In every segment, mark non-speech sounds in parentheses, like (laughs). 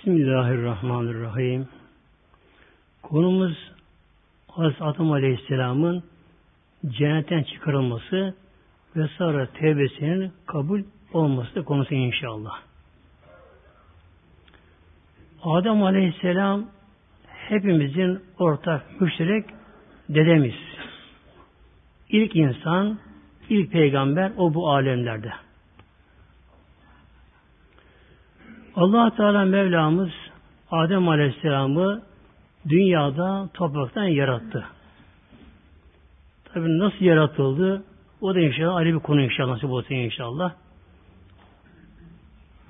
Bismillahirrahmanirrahim. Konumuz Hazreti Adem Aleyhisselam'ın cennetten çıkarılması ve sonra tevbesinin kabul olması konusu inşallah. Adem Aleyhisselam hepimizin ortak müşterek dedemiz. İlk insan, ilk peygamber o bu alemlerde. Allah Teala Mevlamız Adem Aleyhisselam'ı dünyada topraktan yarattı. Tabi nasıl yaratıldı? O da inşallah ayrı bir konu inşallah nasip olsun inşallah.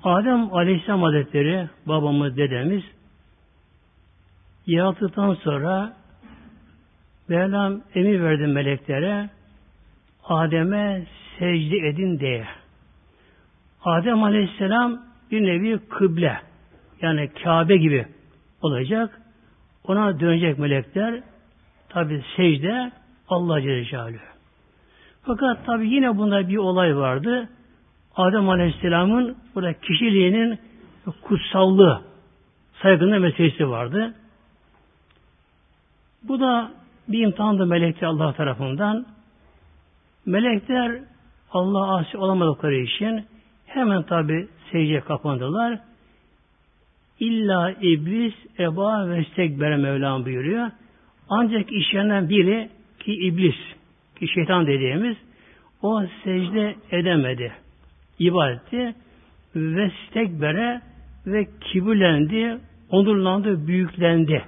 Adem Aleyhisselam Hazretleri babamız, dedemiz yarattıktan sonra Mevlam emir verdi meleklere Adem'e secde edin diye. Adem Aleyhisselam bir nevi kıble yani Kabe gibi olacak. Ona dönecek melekler tabi secde Allah Celle Celaluhu. Fakat tabi yine bunda bir olay vardı. Adem Aleyhisselam'ın burada kişiliğinin kutsallığı, saygınlığı meselesi vardı. Bu da bir imtihandı melekler Allah tarafından. Melekler Allah asi olamadıkları için hemen tabi secdeye kapandılar. İlla iblis eba ve istekbere Mevlam buyuruyor. Ancak işlerinden biri ki iblis, ki şeytan dediğimiz o secde edemedi. ibadeti ve istekbere ve kibirlendi, onurlandı, büyüklendi.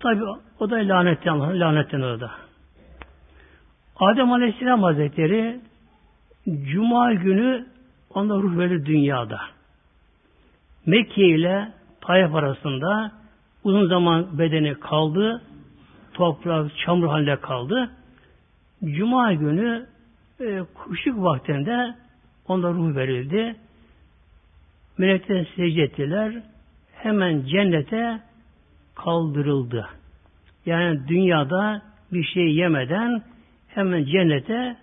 Tabi o da lanetten, lanetten orada. Adem Aleyhisselam Hazretleri Cuma günü onda ruh verir dünyada. Mekke ile Tayyip arasında uzun zaman bedeni kaldı. Toprak, çamur halinde kaldı. Cuma günü e, kuşluk vaktinde onda ruh verildi. Melekler secde ettiler. Hemen cennete kaldırıldı. Yani dünyada bir şey yemeden hemen cennete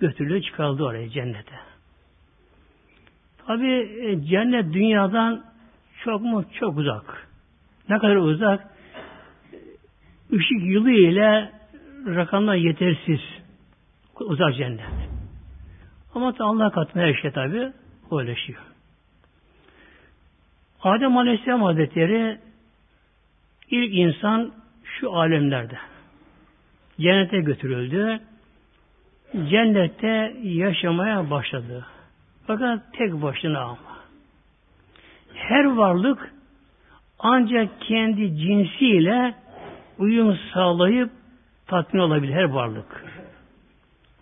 götürülüyor, çıkarıldı oraya cennete. Tabi e, cennet dünyadan çok mu? Çok uzak. Ne kadar uzak? Işık yılı ile rakamlar yetersiz. Uzak cennet. Ama Allah katında her şey tabi ulaşıyor. Adem Aleyhisselam Hazretleri ilk insan şu alemlerde. Cennete götürüldü. Cennette yaşamaya başladı. Fakat tek başına ama. Her varlık ancak kendi cinsiyle uyum sağlayıp tatmin olabilir her varlık.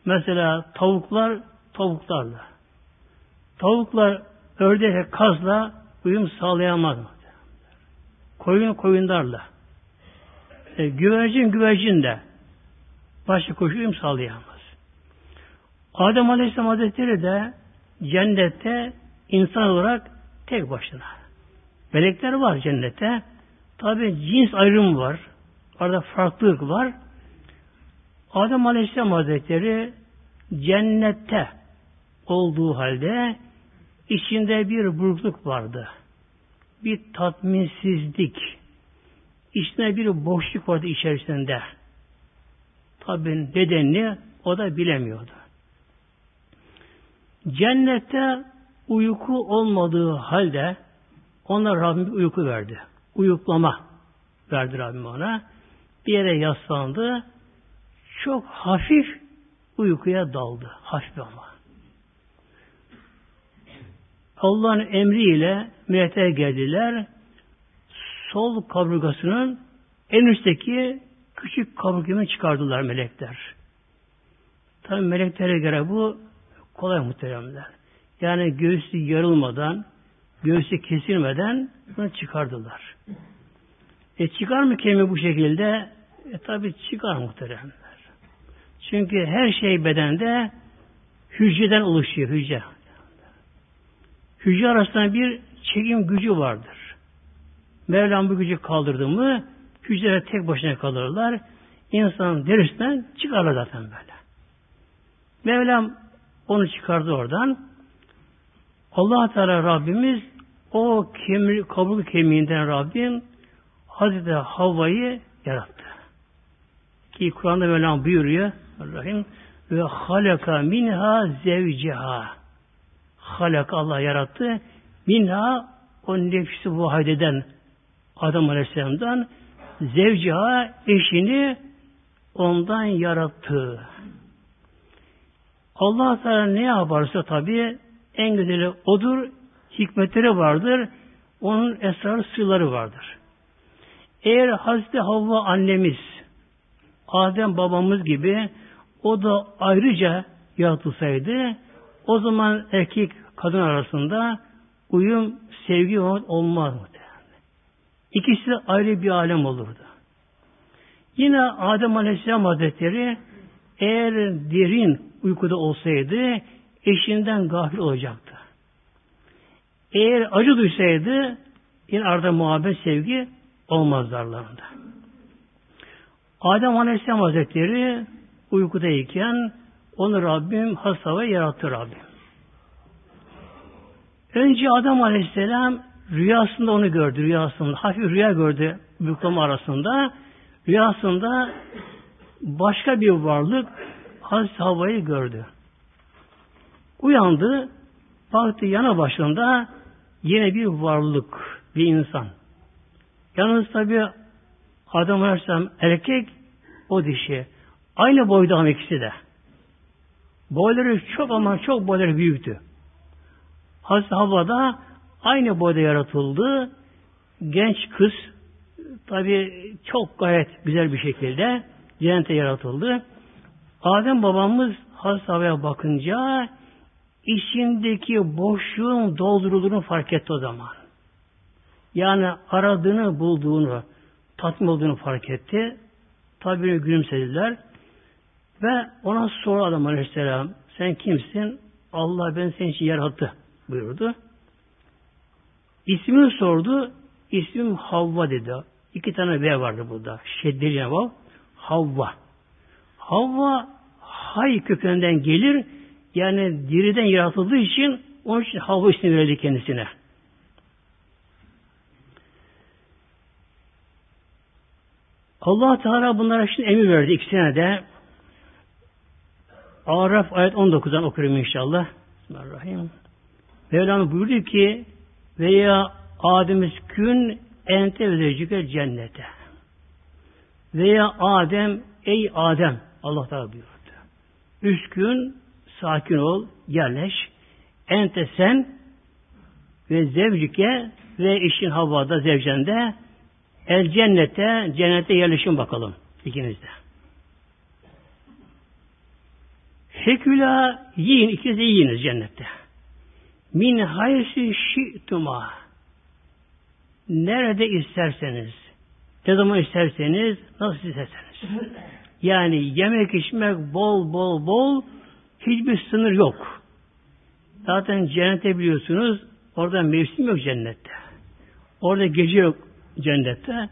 Mesela tavuklar tavuklarla. Tavuklar ördek kazla uyum sağlayamaz. Koyun koyunlarla. E, güvercin güvercin de başka koşu uyum sağlayamaz. Adem Aleyhisselam Hazretleri de cennette insan olarak tek başına. Melekler var cennette. Tabi cins ayrımı var. Arada farklılık var. Adem Aleyhisselam Hazretleri cennette olduğu halde içinde bir burukluk vardı. Bir tatminsizlik. İçinde bir boşluk vardı içerisinde. Tabi nedenini o da bilemiyordu. Cennette uyku olmadığı halde ona Rabbim uyku verdi. Uyuklama verdi Rabbim ona. Bir yere yaslandı. Çok hafif uykuya daldı. Hafif ama. Allah'ın emriyle melekler geldiler. Sol kaburgasının en üstteki küçük kaburgasını çıkardılar melekler. Tabi meleklere göre bu kolay muhteremler. Yani göğsü yarılmadan, göğsü kesilmeden bunu çıkardılar. E çıkar mı kemiği bu şekilde? E tabi çıkar muhteremler. Çünkü her şey bedende hücreden oluşuyor, hücre. Hücre arasında bir çekim gücü vardır. Mevlam bu gücü kaldırdı mı hücreler tek başına kalırlar. İnsanın derisinden çıkarlar zaten böyle. Mevlam onu çıkardı oradan. allah Teala Rabbimiz o kemir, kabul kemiğinden Rabbim Hazreti Havva'yı yarattı. Ki Kur'an'da Mevlam buyuruyor Rahim ve halaka minha zevciha halak Allah yarattı minha o nefsi vahideden Adam Aleyhisselam'dan zevciha eşini ondan yarattı. Allah Teala ne yaparsa tabi en güzeli odur, hikmetleri vardır, onun esrar sırları vardır. Eğer Hazreti Havva annemiz, Adem babamız gibi o da ayrıca yaratılsaydı, o zaman erkek kadın arasında uyum, sevgi olmaz mı? İkisi ayrı bir alem olurdu. Yine Adem Aleyhisselam Hazretleri eğer derin uykuda olsaydı eşinden gafil olacaktı. Eğer acı duysaydı yine arada muhabbet sevgi olmaz aralarında. Adem Aleyhisselam Hazretleri uykudayken onu Rabbim hasta ve yarattı Rabbim. Önce Adem Aleyhisselam rüyasında onu gördü rüyasında. Hafif rüya gördü büklama arasında. Rüyasında başka bir varlık Hazreti Havva'yı gördü. Uyandı, baktı yana başında yine bir varlık, bir insan. Yalnız tabi Adam Aleyhisselam erkek, o dişi. Aynı boyda ama ikisi de. Boyları çok ama çok boyları büyüktü. Hazreti Havva da aynı boyda yaratıldı. Genç kız tabi çok gayet güzel bir şekilde cennete yaratıldı. Adem babamız Hazreti Havva'ya bakınca içindeki boşluğun doldurulduğunu fark etti o zaman. Yani aradığını bulduğunu, tatmin olduğunu fark etti. Tabi gülümsediler. Ve ona soru adam aleyhisselam sen kimsin? Allah ben seni için yarattı buyurdu. İsmini sordu. İsmim Havva dedi. İki tane V vardı burada. Şeddeli cevap. Havva. Havva hay kökeninden gelir. Yani diriden yaratıldığı için onun için Havva ismi verildi kendisine. Allah Teala bunlara şimdi emir verdi ikisine de. Araf ayet 19'dan okurum inşallah. Bismillahirrahmanirrahim. Mevlam buyurdu ki veya Adem'iz kün ente ve cennete. Veya Adem ey Adem Allah Teala buyurdu. Üskün sakin ol, yerleş. Ente sen ve zevcike ve işin havada zevcende el cennete cennete yerleşin bakalım ikiniz de. Feküla yiyin, ikiniz de yiyiniz cennette. Min haysi şi'tuma nerede isterseniz ne zaman isterseniz nasıl isterseniz. (laughs) Yani yemek içmek bol bol bol hiçbir sınır yok. Zaten cennete biliyorsunuz orada mevsim yok cennette. Orada gece yok cennette.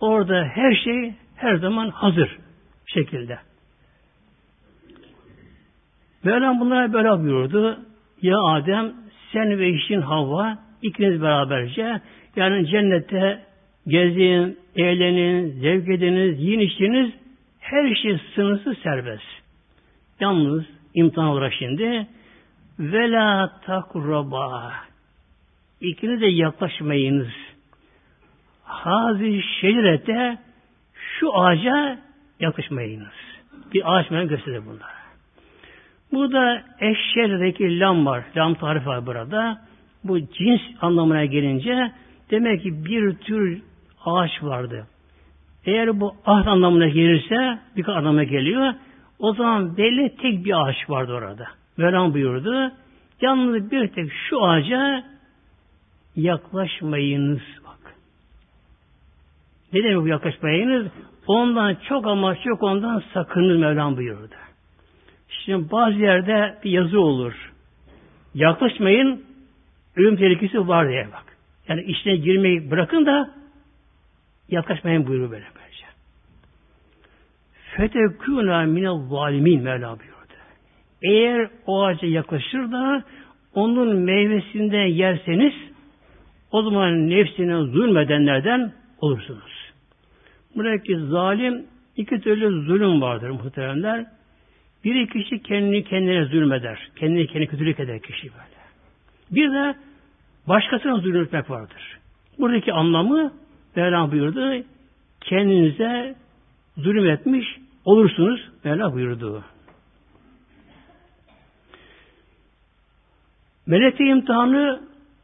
Orada her şey her zaman hazır şekilde. Mevlam bunlara böyle buyurdu. Ya Adem sen ve işin Havva ikiniz beraberce yani cennette gezin, eğlenin, zevk ediniz, yiyin içiniz her şey sınırsız serbest. Yalnız imtihan olarak şimdi vela takraba ikiniz de yaklaşmayınız. Hazi şecerete şu ağaca yaklaşmayınız. Bir ağaç mı gösterir bunlar. Burada eşşerdeki lam var. Lam tarifi var burada. Bu cins anlamına gelince demek ki bir tür ağaç vardı. Eğer bu ahd anlamına gelirse bir anlamına geliyor. O zaman belli tek bir ağaç vardı orada. Mevlam buyurdu. Yalnız bir tek şu ağaca yaklaşmayınız. Bak. Ne demek bu yaklaşmayınız? Ondan çok ama çok ondan sakının Mevlam buyurdu. Şimdi bazı yerde bir yazı olur. Yaklaşmayın, ölüm tehlikesi var diye bak. Yani içine girmeyi bırakın da yaklaşmayın buyuruyor böyle böylece. Fetekûnâ minel zalimin Mevla buyurdu. Eğer o ağaca yaklaşır da onun meyvesinden yerseniz o zaman nefsine zulmedenlerden olursunuz. Buradaki zalim iki türlü zulüm vardır muhteremler. Biri kişi kendini kendine zulmeder. Kendini kendine kötülük eder kişi böyle. Bir de başkasına zulmetmek vardır. Buradaki anlamı Mevlam buyurdu. Kendinize zulüm etmiş olursunuz. Mevla buyurdu. Melek imtihanı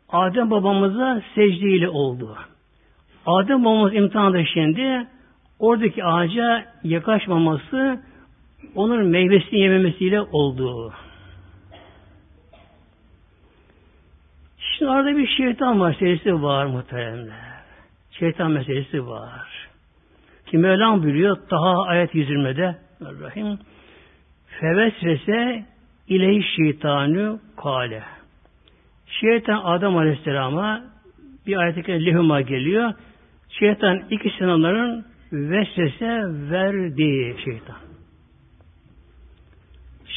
Adem babamıza secde ile oldu. Adem babamız imtihanı şimdi oradaki ağaca yaklaşmaması onun meyvesini yememesiyle oldu. Şimdi arada bir şeytan meselesi var muhteremler. Şeytan meselesi var. Ki Mevlam buyuruyor Taha ayet 120'de Rahim Fevesvese ileyhi şeytanı kale. Şeytan Adam Aleyhisselam'a bir ayet-i lehuma geliyor. Şeytan iki sınavların vesvese verdiği şeytan.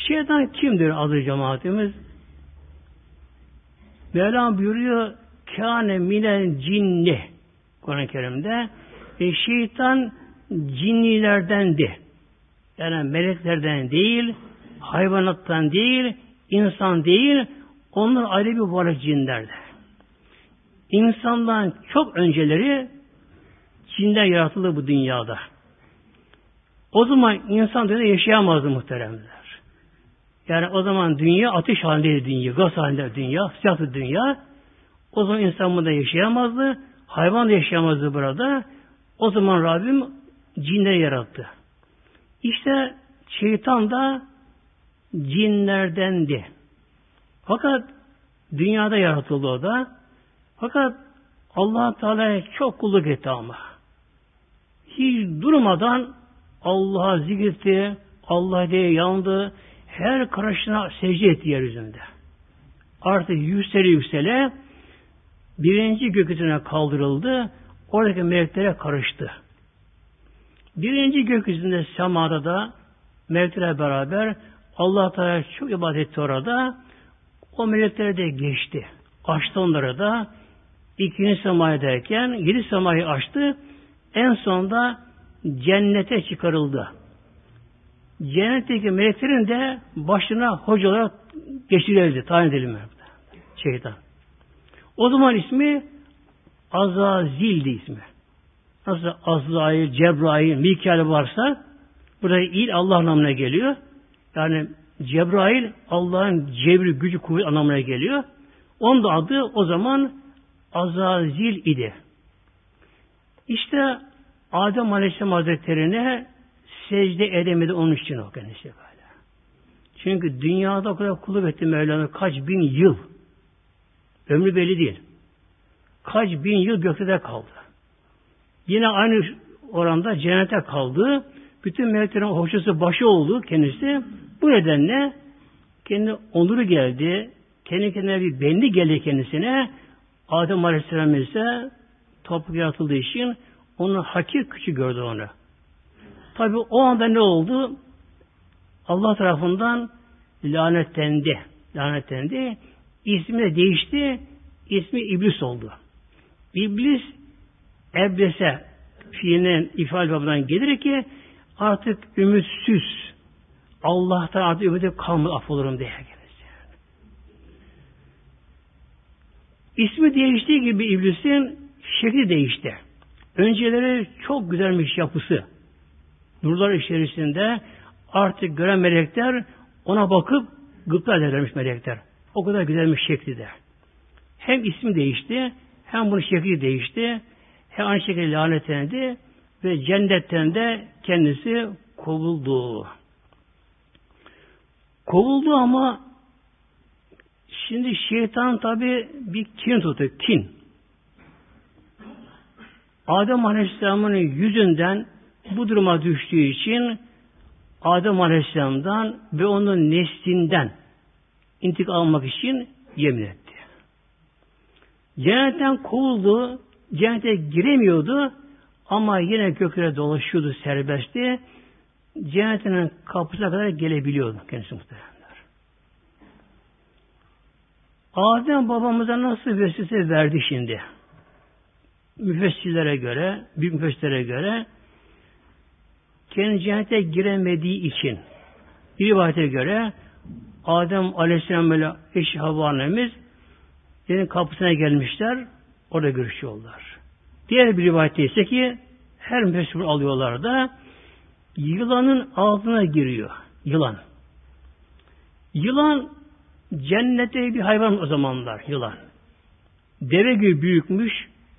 Şeytan kimdir adı cemaatimiz? Mevlam buyuruyor kâne minel cinni Kur'an-ı Kerim'de e, şeytan cinnilerdendi. Yani meleklerden değil, hayvanattan değil, insan değil, onlar ayrı bir varlık cinlerdi. İnsandan çok önceleri cinler yaratıldı bu dünyada. O zaman insan dünyada yaşayamazdı muhteremler. Yani o zaman dünya ateş halindeydi dünya, gaz halinde dünya, sıcaktı dünya. O zaman insan burada yaşayamazdı, hayvan da yaşayamazdı burada. O zaman Rabbim cinleri yarattı. İşte şeytan da cinlerdendi. Fakat dünyada yaratıldı o da. Fakat allah Teala çok kulluk etti ama. Hiç durmadan Allah'a zikretti, Allah diye yandı, her karışına secde etti yeryüzünde. Artık yüksele yüksele birinci gökyüzüne kaldırıldı, oradaki meleklere karıştı. Birinci gökyüzünde semada da meleklerle beraber Allah Teala çok ibadet etti orada. O melekler de geçti. Açtı onları da. ikinci semaya derken yedi semayı açtı. En sonunda cennete çıkarıldı. Cennetteki meleklerin de başına hocalar geçirildi. Tayin edilme. Şeytan. O zaman ismi Azazil'di ismi. Nasıl Azrail, Cebrail, Mikail varsa burada il Allah anlamına geliyor. Yani Cebrail Allah'ın cebri, gücü, kuvvet anlamına geliyor. Onun da adı o zaman Azazil idi. İşte Adem Aleyhisselam Hazretleri'ne secde edemedi onun için o kendisi böyle. Çünkü dünyada o kadar kulluk etti Mevlana kaç bin yıl. Ömrü belli değil. Kaç bin yıl gökte kaldı. Yine aynı oranda cennete kaldı. Bütün meleklerin hoşçası başı oldu kendisi. Bu nedenle kendi onuru geldi. Kendi kendine bir bendi geldi kendisine. Adem Aleyhisselam ise toprak yaratıldığı için onu hakir küçük gördü onu. Tabi o anda ne oldu? Allah tarafından lanetlendi. Lanetlendi. İsmi de değişti. İsmi İblis oldu. İblis eblese fiilinin ifade babından gelir ki artık ümitsiz Allah'tan artık ümidi kalmadı affolurum diye gelir. İsmi değiştiği gibi iblisin şekli değişti. Önceleri çok güzelmiş yapısı. Nurlar içerisinde artık gören melekler ona bakıp gıpta edermiş melekler. O kadar güzelmiş şekli de. Hem ismi değişti, hem bunun şekli değişti, hem aynı şekilde lanetlendi ve cennetten de kendisi kovuldu. Kovuldu ama şimdi şeytan tabi bir kin tuttu, kin. Adem Aleyhisselam'ın yüzünden bu duruma düştüğü için Adem Aleyhisselam'dan ve onun neslinden intikam almak için yemin etti. Cennetten kovuldu, cennete giremiyordu ama yine göklere dolaşıyordu serbestti. Cennetinin kapısına kadar gelebiliyordu kendisi muhtemelenler. Adem babamıza nasıl vesvese verdi şimdi? müfessirlere göre, büyük müfessirlere göre kendi cennete giremediği için bir rivayete göre Adem Aleyhisselam böyle eşi Havva annemiz senin kapısına gelmişler, orada görüşüyorlar. Diğer bir rivayette ise ki her müfessir alıyorlar da yılanın altına giriyor. Yılan. Yılan cennette bir hayvan o zamanlar yılan. Deve gibi büyükmüş,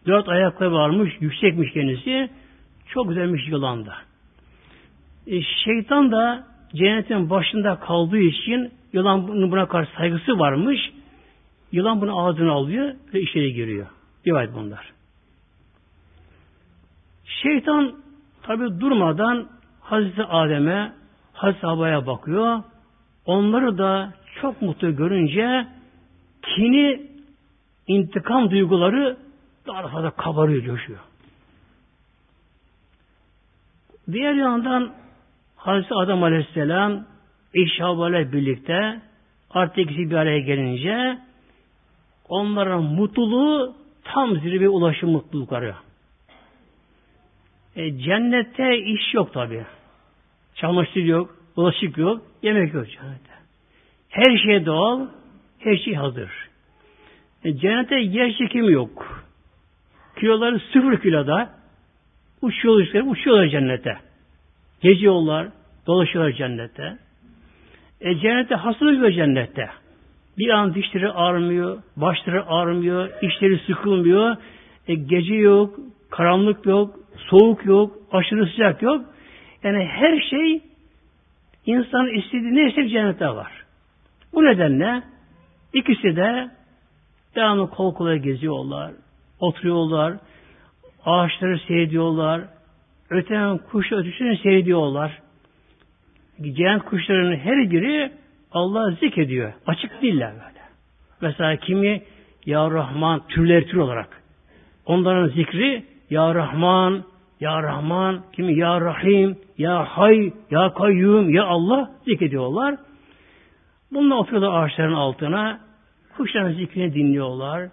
dört ayakları varmış, yüksekmiş kendisi. Çok güzelmiş yılan da. E, şeytan da cennetin başında kaldığı için yılan buna karşı saygısı varmış. Yılan bunu ağzına alıyor ve içeri giriyor. Rivayet bunlar. Şeytan tabi durmadan Hazreti Adem'e, Hazreti Havva'ya bakıyor. Onları da çok mutlu görünce kini, intikam duyguları daha fazla kabarıyor, coşuyor. Diğer yandan Hazreti Adam Aleyhisselam ile birlikte artık ikisi bir araya gelince onların mutluluğu tam zirve ulaşım mutlulukları. E, cennette iş yok tabi. Çamaşır yok, bulaşık yok, yemek yok cennette. Her şey doğal, her şey hazır. E, cennette yer çekimi yok. Kiloları sıfır kiloda uçuyorlar, uçuyorlar cennete. Geziyorlar, dolaşıyorlar cennette. E, cennette hastalık yok cennette. Bir an dişleri ağrımıyor, başları ağrımıyor, işleri sıkılmıyor. E, gece yok, karanlık yok, soğuk yok, aşırı sıcak yok. Yani her şey insan istediği neyse cennette var. Bu nedenle ikisi de devamlı kol kola geziyorlar, oturuyorlar, ağaçları seyrediyorlar, öten kuş ötüşünü seyrediyorlar. Cennet kuşlarının her biri Allah zikrediyor. Açık değiller böyle. Mesela kimi Ya Rahman türler tür olarak. Onların zikri Ya Rahman, Ya Rahman, kimi Ya Rahim, Ya Hay, Ya Kayyum, Ya Allah zikrediyorlar. Bununla oturuyorlar ağaçların altına. Kuşların zikrini dinliyorlar.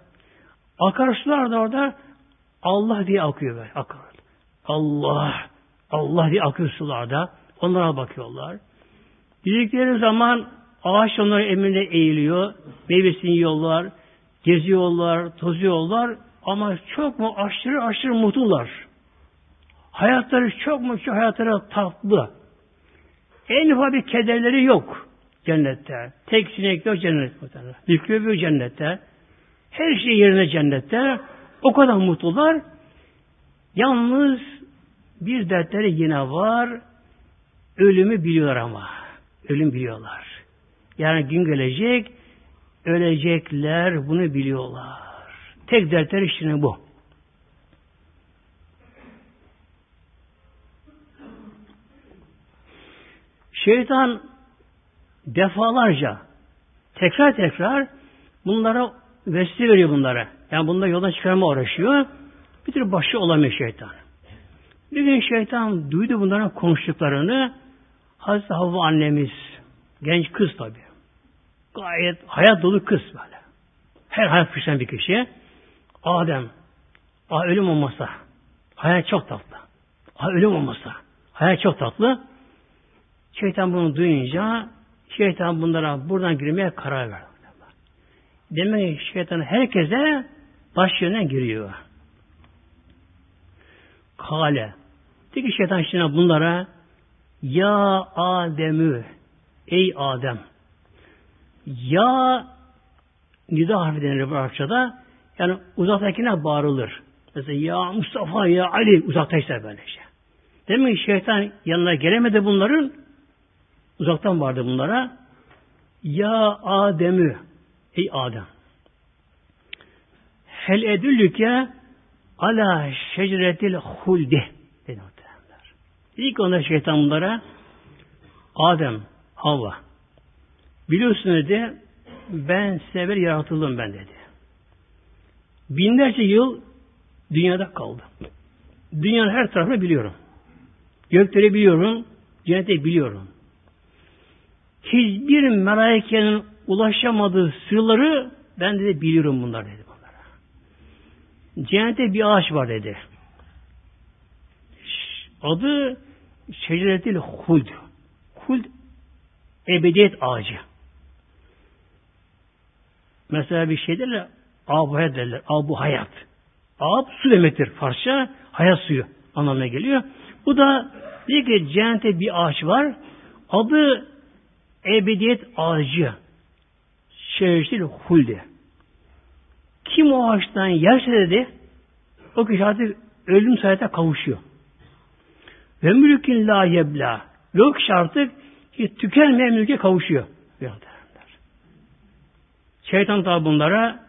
Akarsular da orada Allah diye akıyor böyle. Akar. Allah, Allah diye akıyor sularda. Onlara bakıyorlar. Didikleri zaman ağaç onların emrine eğiliyor. Meyvesini yiyorlar. Geziyorlar, tozuyorlar. Ama çok mu aşırı aşırı mutlular. Hayatları çok mu çok hayatları tatlı. En ufak bir kederleri yok cennette. Tek sinek yok cennette. Mikrop yok cennette. Her şey yerine cennette. O kadar mutlular. Yalnız bir dertleri yine var. Ölümü biliyorlar ama. Ölüm biliyorlar. Yani gün gelecek, ölecekler bunu biliyorlar. Tek dertleri işte bu. Şeytan defalarca tekrar tekrar bunlara vesile veriyor bunlara. Yani bunları yoldan çıkarma uğraşıyor. Bir tür başı olamıyor şeytan. Bir gün şeytan duydu bunların konuştuklarını. Hazreti Havva annemiz, genç kız tabi. Gayet hayat dolu kız böyle. Her hayat pişen bir kişi. Adem, ah ölüm olmasa, hayat çok tatlı. Ah ölüm olmasa, hayat çok tatlı. Şeytan bunu duyunca, şeytan bunlara buradan girmeye karar verdi. Demek ki şeytan herkese baş yönden giriyor. Kale. Dedi ki şeytan şimdi bunlara Ya Ademü Ey Adem Ya nida harfi denir bu Arapçada. Yani uzaktakine bağırılır. Mesela ya Mustafa ya Ali uzaktaysa böyle şey. Demek şeytan yanına gelemedi bunların. Uzaktan vardı bunlara. Ya Ademü Ey Adem Hel edüllüke ala şecretil huldi dedi. İlk onda şeytan bunlara Adem, Havva biliyorsun dedi ben sever yaratıldım ben dedi. Binlerce yıl dünyada kaldım. Dünyanın her tarafını biliyorum. Gökleri biliyorum, cenneti biliyorum. Hiçbir melaikenin ulaşamadığı sırları ben de biliyorum bunlar dedi bunlara. Cennette bir ağaç var dedi. Adı şeceretil huld. Huld ebediyet ağacı. Mesela bir şey derler, abu hayat derler, abu hayat. Ab su demektir Farsça, hayat suyu anlamına geliyor. Bu da diyor ki cennette bir ağaç var. Adı ebediyet ağacı. Şehirsil hulde. Kim o ağaçtan yerse dedi, o kişi artık ölüm saate kavuşuyor. Ve mülkün la yebla. Kişi artık tükenmeyen mülke kavuşuyor. Şeytan da bunlara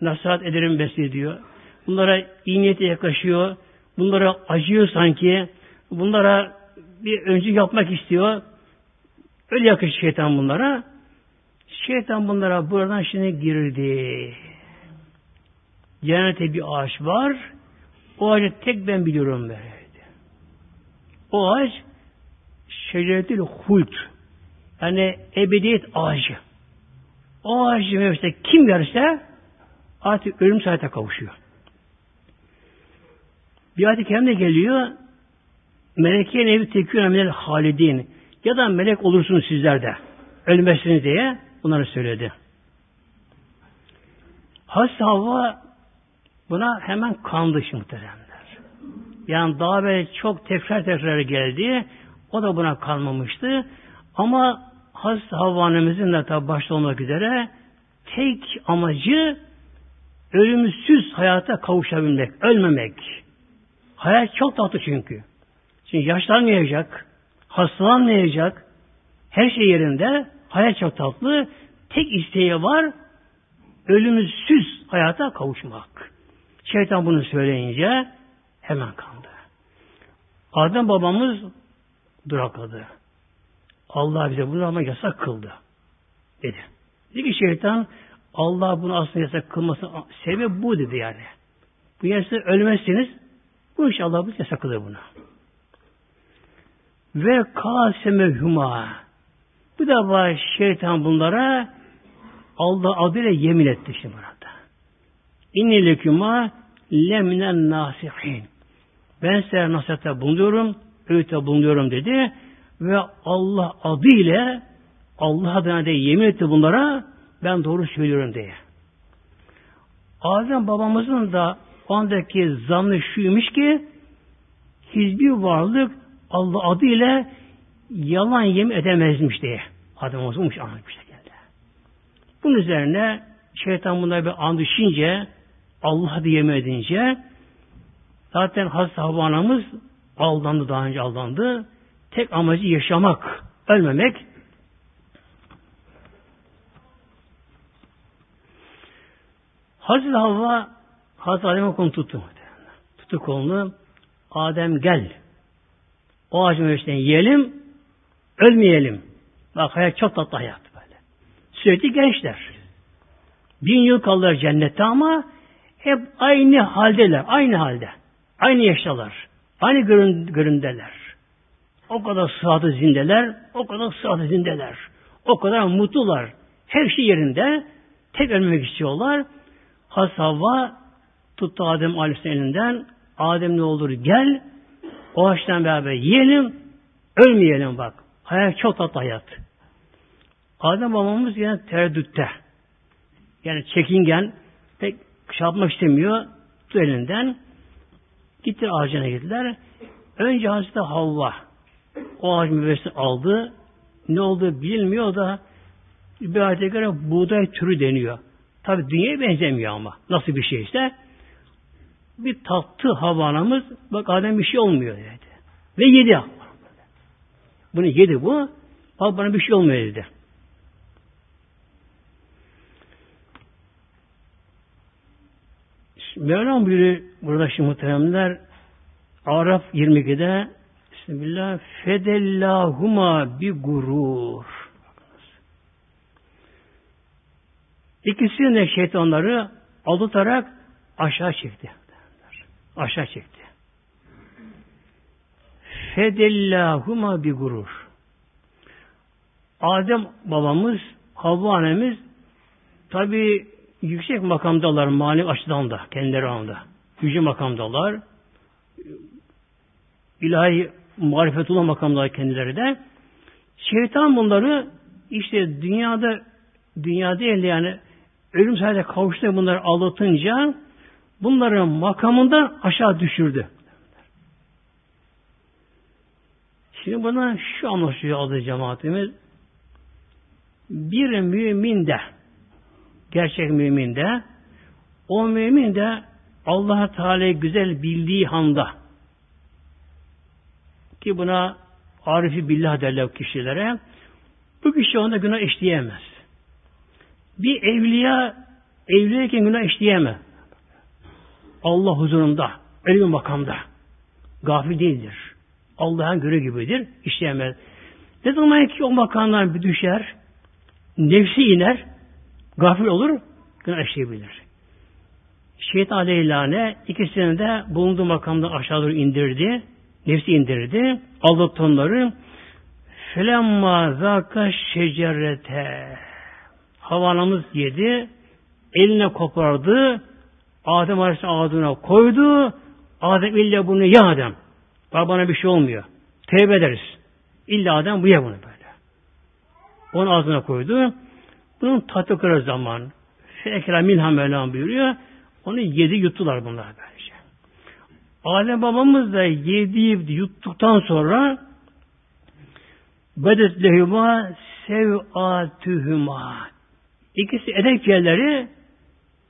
nasihat ederim beslediyor. Bunlara iyi niyete yaklaşıyor. Bunlara acıyor sanki. Bunlara bir öncü yapmak istiyor. Öyle yakışıyor şeytan bunlara. Şeytan bunlara buradan şimdi girdi. Cennete bir ağaç var. O ağacı tek ben biliyorum böyle. O ağaç şeceretül hult. Yani ebediyet ağacı. O ağacı mevzide kim görse artık ölüm saate kavuşuyor. Bir ayet-i kerimde geliyor Meleke nevi tekûne minel halidin ya da melek olursunuz sizler de ölmezsiniz diye bunları söyledi. Hazreti Havva buna hemen kandı muhteremler. Yani daha böyle çok tekrar tekrar geldi. O da buna kalmamıştı. Ama Hazreti Havva annemizin de tabi başta olmak üzere tek amacı ölümsüz hayata kavuşabilmek, ölmemek. Hayat çok tatlı çünkü. Şimdi yaşlanmayacak, hastalanmayacak, her şey yerinde, hayat çok tatlı. Tek isteği var, ölümsüz hayata kavuşmak. Şeytan bunu söyleyince hemen kandı. Adem babamız durakladı. Allah bize bunu ama yasak kıldı. Dedi. Dedi ki şeytan Allah bunu aslında yasak kılması sebebi bu dedi yani. Bu yerse ölmezseniz bu iş Allah bu yasak kılır buna. Ve kaseme huma. Bu var şeytan bunlara Allah adıyla yemin etti şimdi burada. İnni lekuma leminen nasihin. Ben size nasihatte bulunuyorum, öğütte bulunuyorum dedi ve Allah adıyla Allah adına da yemin etti bunlara ben doğru söylüyorum diye. Adem babamızın da o andaki zannı şuymuş ki hiçbir varlık Allah adıyla yalan yemin edemezmiş diye. Adem olmuş anlamış şekilde. Bunun üzerine şeytan bunları bir an düşünce Allah adı yemin edince zaten Hazreti Havva anamız aldandı daha önce aldandı. Tek amacı yaşamak, ölmemek. Hazreti Havva Hazreti Adem'e konu tuttu. Tuttu kolunu. Adem gel. O ağacın meyvesinden yiyelim, ölmeyelim. Bak hayat çok tatlı hayat böyle. Sürekli gençler. Bin yıl kalırlar cennette ama hep aynı haldeler. Aynı halde. Aynı yaştalar. Aynı görün, göründeler. O kadar sıhhatı zindeler, o kadar sıhhatı zindeler. O kadar mutlular. Her şey yerinde. Tek ölmemek istiyorlar. Hasavva tuttu Adem Aleyhisselam elinden. Adem ne olur gel. O ağaçtan beraber yiyelim. Ölmeyelim bak. Hayat çok tatlı hayat. Adem babamız yine tereddütte. Yani çekingen, pek şey yapmak istemiyor. Elinden. Gitti ağacına gittiler. Önce Hazreti Havva o ağaç meyvesini aldı. Ne olduğu bilinmiyor da bir ayete göre buğday türü deniyor. Tabi dünyaya benzemiyor ama. Nasıl bir şeyse. Bir tattı havanamız bak Adem bir şey olmuyor dedi. Ve yedi. Bunu yedi bu. Bak bana bir şey olmuyor dedi. Mevlam buyuruyor burada şimdi muhteremler Araf 22'de Bismillah fedellahuma bi gurur. İkisini de şeytanları aldatarak aşağı çekti. Aşağı çekti. Fedellahuma bi gurur. Adem babamız, Havva annemiz tabi yüksek makamdalar manevi açıdan da kendileri anında. Yüce makamdalar. ilahi marifetullah makamdalar kendileri de. Şeytan bunları işte dünyada dünya değil yani ölüm saate kavuştu bunları aldatınca bunları makamından aşağı düşürdü. Şimdi buna şu anlaşılıyor adı cemaatimiz. Bir mümin de gerçek mümin de o mümin de allah Teala güzel bildiği handa ki buna arifi billah derler kişilere bu kişi onda günah işleyemez. Bir evliya evliyken günah işleyemez. Allah huzurunda, öyle bir makamda. Gafil değildir. Allah'ın göre gibidir, işleyemez. Ne zaman ki o makamdan bir düşer, nefsi iner, gafil olur, günah işleyebilir. Şeytan aleyhilâne ikisini de bulunduğu makamdan aşağı doğru indirdi, nefsi indirdi, aldattı onları. Felemma zaka şecerete havanamız yedi, eline kopardı, Adem Aleyhisselam ağzına koydu, Adem illa bunu ya Adem. Bana bir şey olmuyor. Tevbe ederiz. İlla Adem bu ya bunu böyle. Onu ağzına koydu. Bunun kırar zaman. Fekra minha Mevlam buyuruyor. Onu yedi yuttular bunlar böylece. Adem babamız da yedi yuttuktan sonra bedet lehuma sev'atühüma İkisi edep yerleri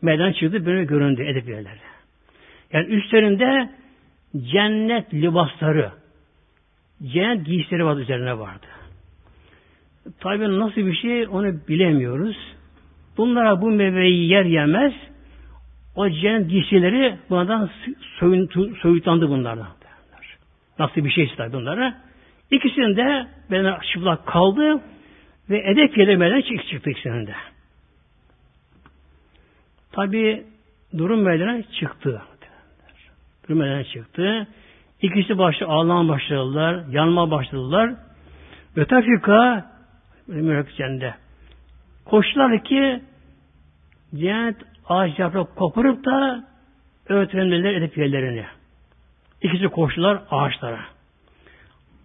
meydan çıktı böyle göründü edep yerleri. Yani üstlerinde cennet libasları cennet giysileri vardı üzerine vardı. Tabi nasıl bir şey onu bilemiyoruz. Bunlara bu meyveyi yer yemez o cennet giysileri bunlardan soyutlandı bunlardan. Nasıl bir şey tabi bunlara. İkisinin de beden çıplak kaldı ve edep yelemeden çıktı, ikisinin de. Tabi durum meydana çıktı. Durum meydana çıktı. İkisi başı ağlamaya başladılar, yanma başladılar. Ve tafika mürekkende. Koştular ki cennet ağaç yaprak koparıp da öğretmenler edip yerlerini. İkisi koştular ağaçlara.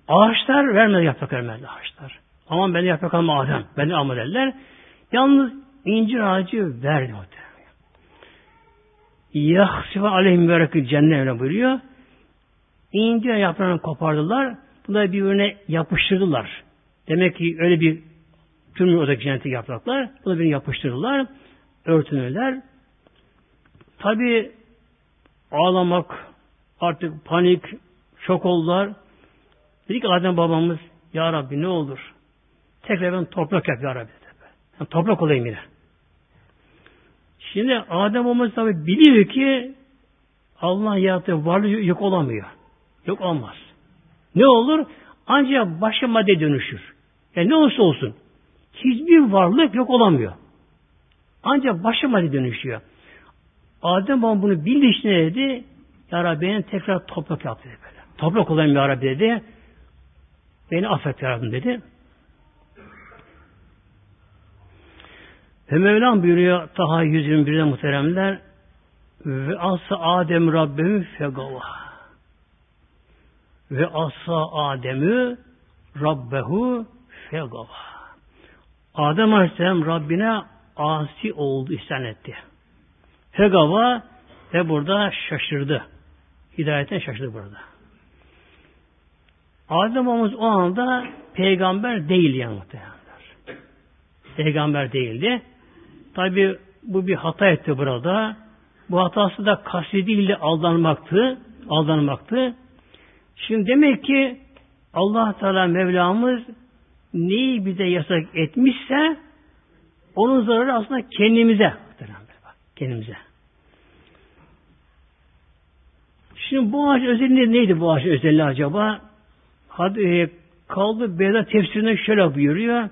Ağaçlar vermedi yaprak vermedi ağaçlar. Aman beni yaprak alma Adem. Beni alma derler. Yalnız incir ağacı verdi o Yahsife aleyhim mübarekü cennet öyle buyuruyor. İncir yaprağını kopardılar. Bunları birbirine yapıştırdılar. Demek ki öyle bir tüm oradaki cennetik yapraklar. Bunu birbirine yapıştırdılar. Örtünürler. Tabi ağlamak, artık panik, şok oldular. Dedik ki Adem babamız Ya Rabbi ne olur? Tekrar ben toprak yap Ya Rabbi. Yani toprak olayım yine. Şimdi Adem babamız tabi biliyor ki Allah yarattığı varlığı yok olamıyor. Yok olmaz. Ne olur? Ancak başka madde dönüşür. Yani ne olursa olsun. Hiçbir varlık yok olamıyor. Ancak başka madde dönüşüyor. Adem babam bunu bildi işte dedi. Ya Rabbi beni tekrar toprak yaptı dedi böyle. Toprak olayım Ya Rabbi dedi. Beni affet Ya Rabbi dedi. Ve Mevlam buyuruyor Taha 121'de muhteremler ve asa Adem Rabbim fegava ve asa Adem'i Rabbehu fegava Adem Aleyhisselam Rabbine asi oldu, isyan etti. Fegava ve burada şaşırdı. Hidayetten şaşırdı burada. Adem babamız o anda peygamber değil yani. Peygamber değildi. Tabi bu bir hata etti burada. Bu hatası da kasidiyle aldanmaktı. Aldanmaktı. Şimdi demek ki Allah Teala Mevlamız neyi bize yasak etmişse onun zararı aslında kendimize. Kendimize. Şimdi bu ağaç özelliği neydi bu ağaç özelliği acaba? Hadi, e, kaldı Beyda tefsirinde şöyle buyuruyor.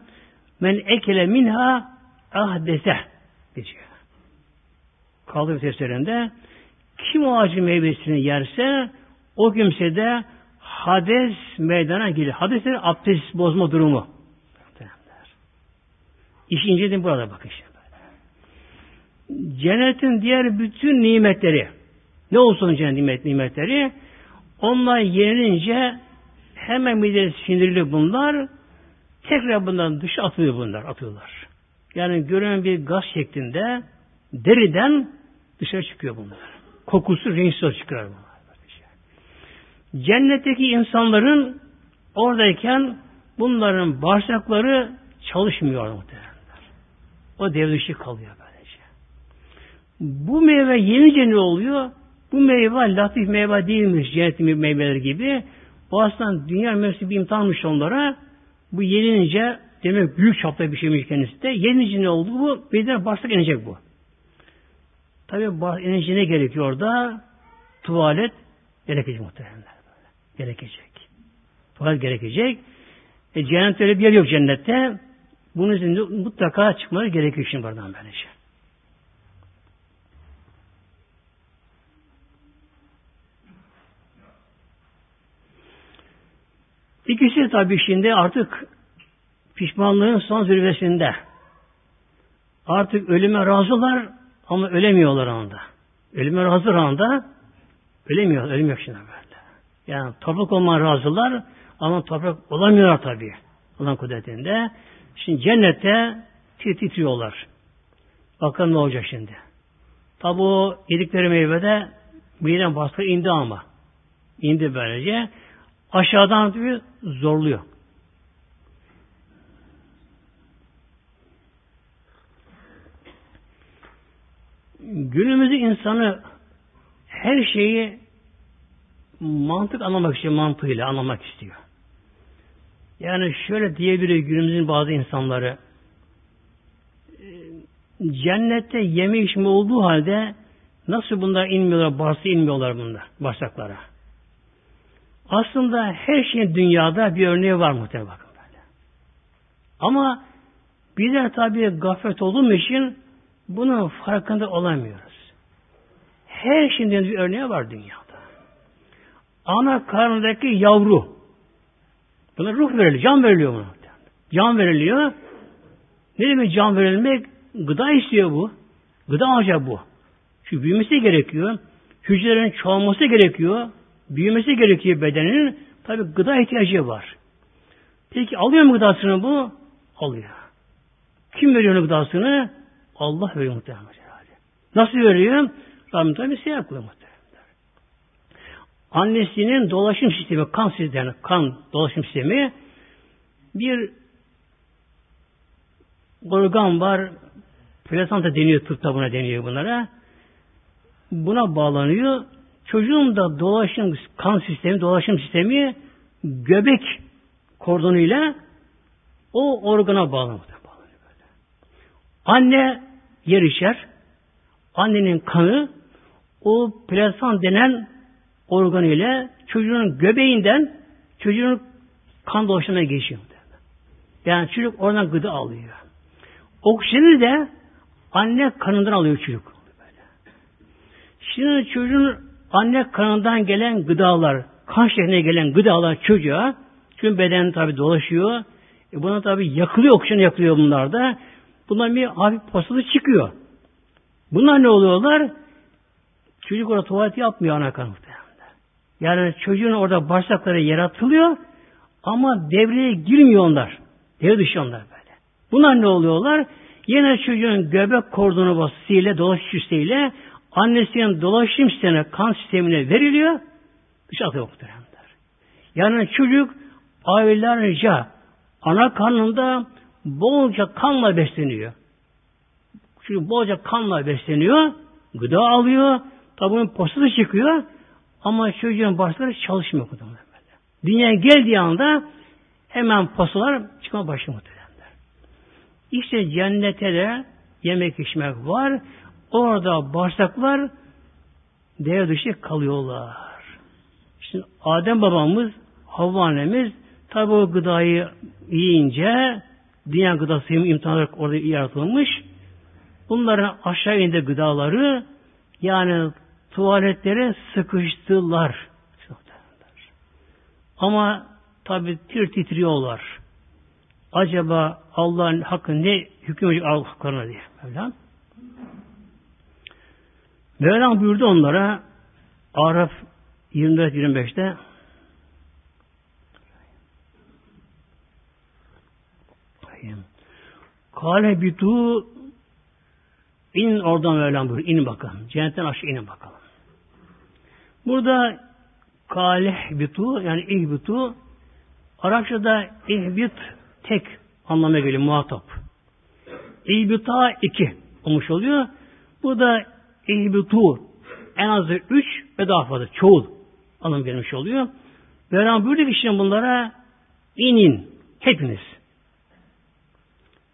Men ekele minha ahdese geçiyor. Kaldı tefsirinde kim o ağacın meyvesini yerse o kimse de hades meydana gelir. Hades de abdest bozma durumu. İş inceledim burada bakın şimdi. cennetin diğer bütün nimetleri ne olsun cennet nimet, nimetleri onlar yenilince hemen midesi sinirli bunlar tekrar bundan dışa atılıyor bunlar atıyorlar. Yani görünen bir gaz şeklinde deriden dışarı çıkıyor bunlar. Kokusu renksiz çıkıyor bunlar. Cennetteki insanların oradayken bunların bağırsakları çalışmıyor muhtemelen. O devre dışı kalıyor böylece. Bu meyve yenince ne oluyor? Bu meyve latif meyve değilmiş cennetin meyveleri gibi. Bu aslında dünya mevsim bir imtihanmış onlara. Bu yenilince demek büyük çapta bir şeymiş kendisi de. Yenince ne oldu bu? Birden bağırsak inecek bu. Tabi inince ne gerekiyor orada? Tuvalet gerekecek muhtemelen. Gerekecek. Tuvalet gerekecek. E, cennette öyle bir yer yok cennette. Bunun için mutlaka çıkmaları gerekiyor şimdi buradan böylece. İkisi tabii şimdi artık pişmanlığın son zirvesinde. Artık ölüme razılar ama ölemiyorlar anda. Ölüme razı anda ölemiyor, ölüm yok şimdi böyle. Yani toprak olma razılar ama toprak olamıyorlar tabii. Allah'ın kudretinde. Şimdi cennette titriyorlar. Bakalım ne olacak şimdi. Tabi o yedikleri meyvede miden baskı indi ama. İndi böylece. Aşağıdan bir zorluyor. Günümüzde insanı her şeyi mantık anlamak için mantığıyla anlamak istiyor. Yani şöyle diyebilir günümüzün bazı insanları e, cennette yeme içme olduğu halde nasıl bunlar inmiyorlar, bağırsa inmiyorlar bunlar, bağırsaklara. Aslında her şeyin dünyada bir örneği var muhtemelen bakın böyle. Ama bizler tabi gaflet olduğum için bunun farkında olamıyoruz. Her şeyin bir örneği var dünyada. Ana karnındaki yavru Buna ruh veriliyor, can veriliyor buna. Can veriliyor. Ne demek can verilmek? Gıda istiyor bu. Gıda alacak bu. Çünkü büyümesi gerekiyor. Hücrelerin çoğalması gerekiyor. Büyümesi gerekiyor bedenin. Tabi gıda ihtiyacı var. Peki alıyor mu gıdasını bu? Alıyor. Kim veriyor gıdasını? Allah veriyor muhtemelen. Nasıl veriyor? Rabbim tabi yapıyor muhtemelen annesinin dolaşım sistemi, kan sistemi, kan dolaşım sistemi bir organ var. Plasanta deniyor, tıpta buna deniyor bunlara. Buna bağlanıyor. Çocuğun da dolaşım, kan sistemi, dolaşım sistemi göbek kordonuyla o organa bağlanıyor. Anne yer içer. Annenin kanı o plasan denen organı ile çocuğun göbeğinden çocuğun kan dolaşımına geçiyor. Yani çocuk oradan gıda alıyor. Oksijeni de anne kanından alıyor çocuk. Şimdi çocuğun anne kanından gelen gıdalar, kan şehrine gelen gıdalar çocuğa, çünkü beden tabi dolaşıyor. E buna tabi yakılıyor, oksijen yakılıyor bunlar da. Bunlar bir hafif pasılı çıkıyor. Bunlar ne oluyorlar? Çocuk orada tuvalet yapmıyor ana kanı. Yani çocuğun orada bağırsakları yaratılıyor ama devreye girmiyor onlar. Devre dışı onlar böyle. Bunlar ne oluyorlar? Yine çocuğun göbek kordonu vasıtasıyla, dolaşım sistemiyle annesinin dolaşım sistemine, kan sistemine veriliyor. Dışarı atıyor muhteremler. Yani çocuk aylarca ana karnında bolca kanla besleniyor. Çünkü bolca kanla besleniyor, gıda alıyor, tabi bunun postası çıkıyor, ama çocuğun bağırsakları çalışmıyor muhtemelen. Dünyaya geldiği anda hemen pasolar çıkma başlıyor muhtemelen. İşte cennete de yemek içmek var. Orada bağırsaklar devre dışı kalıyorlar. Şimdi Adem babamız, Havva annemiz tabi o gıdayı yiyince dünya gıdası imtihan olarak orada yaratılmış. Bunların aşağı indi gıdaları yani tuvaletlere sıkıştılar. Ama tabi tir titriyorlar. Acaba Allah'ın hakkı ne hüküm haklarına diye Mevlam. Mevlam buyurdu onlara Araf 24-25'te Kale bitu in oradan Mevlam buyuruyor. İnin bakalım. Cennetten aşağı inin bakalım. Burada kale bitu yani ihbitu Arapçada ihbit tek anlamına geliyor muhatap. İhbita iki olmuş oluyor. Bu da ihbitu en azı üç ve daha fazla çoğul anlam gelmiş oluyor. Mevlam buyurdu ki şimdi bunlara inin hepiniz.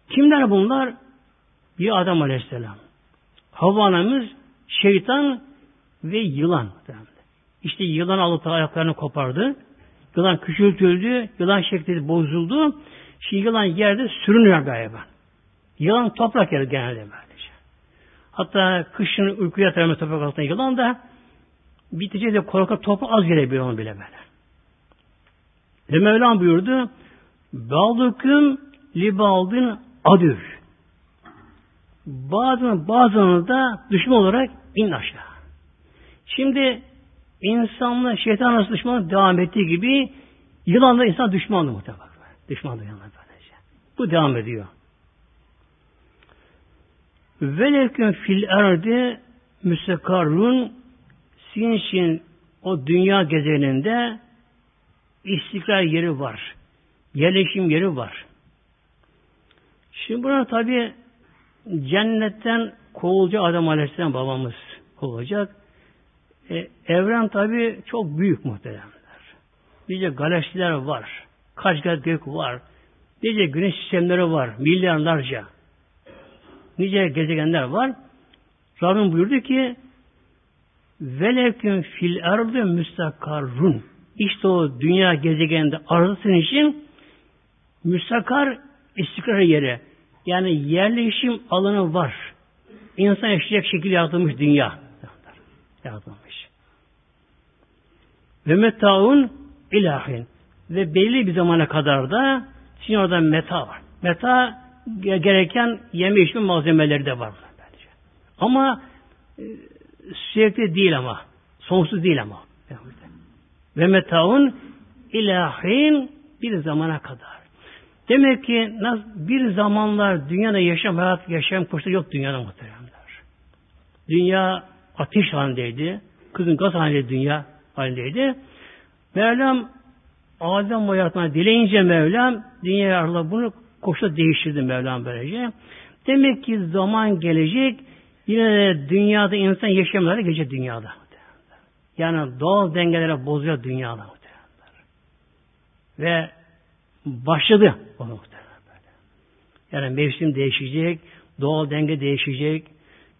Kimler bunlar? Bir Adam Aleyhisselam. Havva anamız, şeytan ve yılan. İşte yılan alıp ayaklarını kopardı. Yılan küçültüldü. Yılan şekli bozuldu. Şimdi yılan yerde sürünüyor galiba. Yılan toprak yer genelde böylece. Hatta kışın uykuya yatar toprak altında yılan da bitince de korka topu az gelebiliyor onu bile böyle. Ve Mevlam buyurdu Baldukum libaldın adür. Bazı bazılarını da düşman olarak in aşağı. Şimdi insanla şeytan arası düşman devam ettiği gibi yılanla insan düşmandı muhtemelen. Düşman da yılanlar böylece. Bu devam ediyor. Velekün fil erde müstekarrun sizin için o dünya gezeninde istikrar yeri var. Yerleşim yeri var. Şimdi burada tabi cennetten kovulacak Adam Aleyhisselam babamız kovulacak. E, evren tabi çok büyük muhteremler. Nice galaksiler var. Kaç gök var. Nice güneş sistemleri var. Milyarlarca. Nice gezegenler var. Rabbim buyurdu ki Velekün fil erdi müstakarrun. İşte o dünya gezegeninde arzısın için müstakar istikrar yeri. Yani yerleşim alanı var. İnsan yaşayacak şekilde yaratılmış dünya. Yaratılmış. Ve metaun ilahin. Ve belli bir zamana kadar da şimdi orada meta var. Meta gereken yeme içme malzemeleri de var. Bence. Ama e, sürekli değil ama. Sonsuz değil ama. Ve metaun ilahin bir zamana kadar. Demek ki bir zamanlar dünyada yaşam, hayat, yaşam koşulu yok dünyada muhteremler. Dünya ateş halindeydi. Kızın gaz halindeydi dünya halindeydi. Mevlam Adem yaratmayı dileyince Mevlam dünya Allah bunu koşulu değiştirdi Mevlam böylece. Demek ki zaman gelecek yine de dünyada insan yaşamları gelecek dünyada. Yani doğal dengelere bozuyor dünyada. Ve başladı o muhtemelen. Yani mevsim değişecek, doğal denge değişecek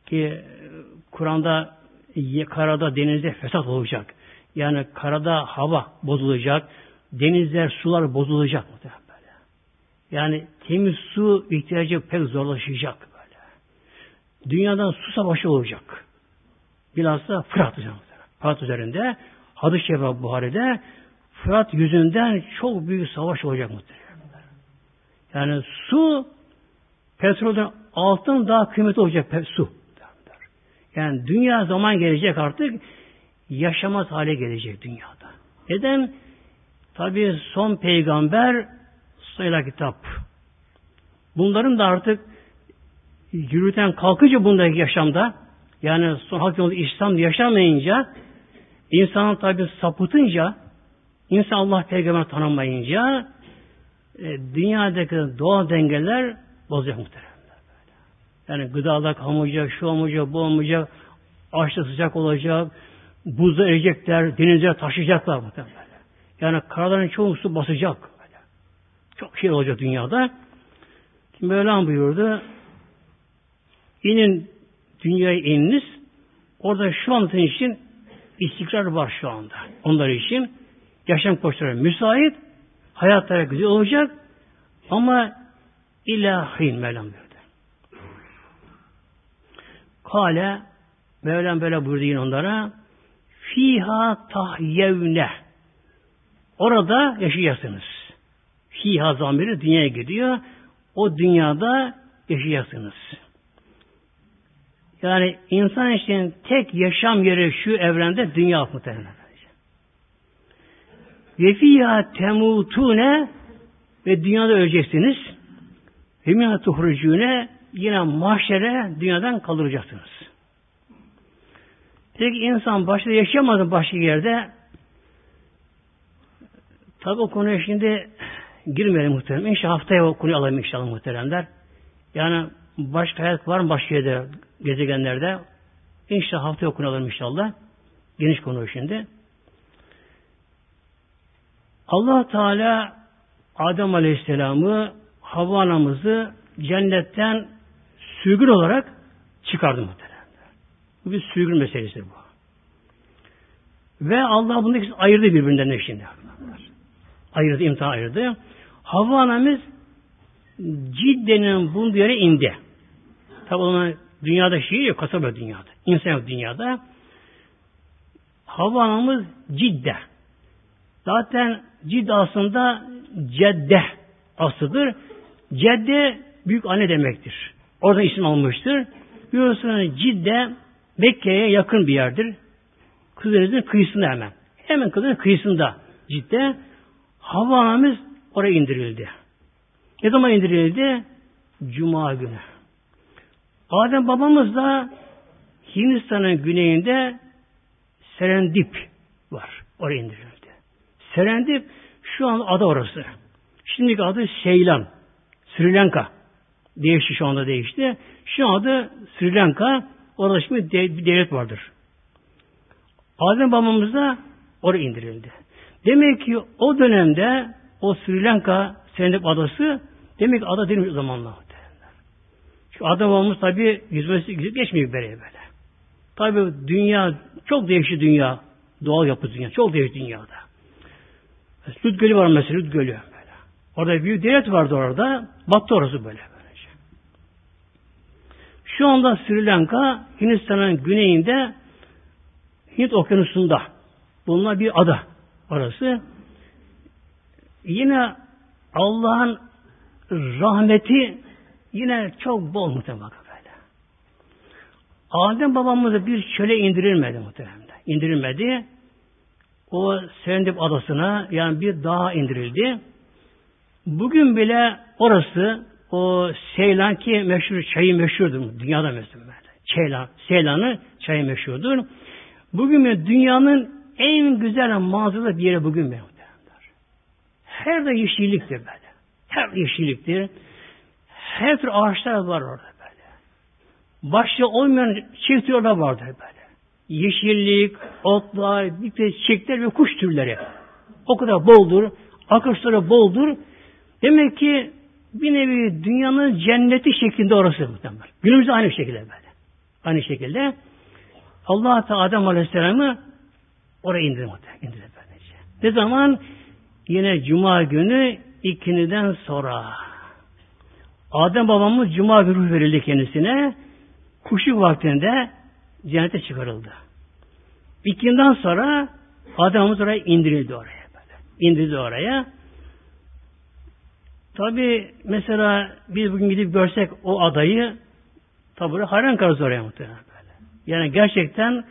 ki Kur'an'da karada, denizde fesat olacak. Yani karada hava bozulacak, denizler, sular bozulacak muhtemelen böyle. Yani temiz su ihtiyacı pek zorlaşacak böyle. Dünyadan su savaşı olacak. Bilhassa Fırat üzerinde. Fırat üzerinde hadis-i şerif Buhari'de Fırat yüzünden çok büyük savaş olacak muhtemelen. Yani su petrolden altın daha kıymetli olacak su. Yani dünya zaman gelecek artık yaşamaz hale gelecek dünyada. Neden? Tabi son peygamber sayıla kitap. Bunların da artık yürüten kalkıcı bundaki yaşamda yani son hak yolu İslam yaşamayınca insanın tabi sapıtınca İnsan Allah peygamber tanımayınca e, dünyadaki doğal dengeler bozacak muhtemelen. Yani gıdalar kalmayacak, şu olmayacak, bu olmayacak, açta sıcak olacak, buzda erecekler, denizler taşıyacaklar muhtemelen. Yani karaların çoğu su basacak. Böyle. Çok şey olacak dünyada. Mevlam buyurdu, inin dünyaya ininiz, orada şu an için istikrar var şu anda. Onlar için yaşam koşulları müsait, hayatları güzel olacak ama ilahin Mevlam buyurdu. Kale Mevlam böyle buyurdu yine onlara fiha tahyevne orada yaşayasınız. Fiha zamiri dünyaya gidiyor. O dünyada yaşayasınız. Yani insan için tek yaşam yeri şu evrende dünya muhtemelen. Ve fiyâ temutune ve dünyada öleceksiniz. Ve minâ tuhrucûne yine mahşere dünyadan kaldıracaksınız. Peki insan başta yaşayamaz başka yerde? Tabi o konuya şimdi girmeyelim muhterem. İnşallah haftaya o konuyu alalım inşallah muhteremler. Yani başka hayat var mı başka yerde, gezegenlerde? İnşallah haftaya o konuyu alalım inşallah. Geniş konu şimdi. allah Teala Adem Aleyhisselam'ı Havva anamızı cennetten sürgün olarak çıkardı muhtemelen. Bu bir sürgün meselesi bu. Ve Allah bunu ayırdı birbirinden şimdi. Ayırdı, imtihan ayırdı. Havva anamız Cidde'nin bulunduğu yere indi. Tabi ona dünyada şey yok, kasaba dünyada. İnsan yok dünyada. Havva anamız Cidde. Zaten Cidde aslında Cedde aslıdır. Cedde büyük anne demektir. Oradan isim almıştır. Biliyorsunuz Cidde Mekke'ye yakın bir yerdir. Kızıldeniz'in kıyısında hemen. Hemen Kızıldeniz'in kıyısında Cidde. Havva anamız oraya indirildi. Ne zaman indirildi? Cuma günü. Adem babamız da Hindistan'ın güneyinde Serendip var. Oraya indirildi. Serendip şu an adı orası. Şimdiki adı Seylan. Sri Lanka. Değişti şu anda değişti. Şu adı Sri Lanka. Orada şimdi bir devlet vardır. Adem babamız da oraya indirildi. Demek ki o dönemde o Sri Lanka Serendip adası demek ki ada değilmiş o zamanlar. Şu Adem babamız tabi yüzmesi geçmiyor böyle böyle. Tabi dünya çok değişti dünya. Doğal yapı dünya. Çok değişti dünyada. Lüt Gölü var mesela Lüt Gölü. Böyle. Orada büyük devlet vardı orada. Battı orası böyle. Şu anda Sri Lanka Hindistan'ın güneyinde Hint okyanusunda bulunan bir ada orası. Yine Allah'ın rahmeti yine çok bol muhtemelen böyle. Adem babamızı bir çöle indirilmedi muhtemelen. İndirilmedi o Serendip adasına yani bir dağa indirildi. Bugün bile orası o Seylan ki meşhur çayı meşhurdur. Dünyada meşhur. Ceylan, Seylan'ı çayı meşhurdur. Bugün bile dünyanın en güzel manzaralı bir yeri bugün bile. Her de yeşilliktir böyle. Her yeşilliktir. Her tür ağaçlar var orada böyle. Başta olmayan çift orada vardır böyle yeşillik, otlar, bitki, çiçekler ve kuş türleri. O kadar boldur. Akışları boldur. Demek ki bir nevi dünyanın cenneti şeklinde orası muhtemelen. Günümüzde aynı şekilde böyle. Aynı şekilde Allah Teala Adem Aleyhisselam'ı oraya indirdi muhtemelen. İndirdi böylece. Ne zaman? Yine Cuma günü ikiniden sonra. Adem babamız Cuma günü verildi kendisine. Kuşluk vaktinde cennete çıkarıldı. İkinden sonra Adem'imiz oraya indirildi oraya. Böyle. İndirildi oraya. Tabi mesela biz bugün gidip görsek o adayı tabi hayran kalırız oraya muhtemelen böyle. Yani gerçekten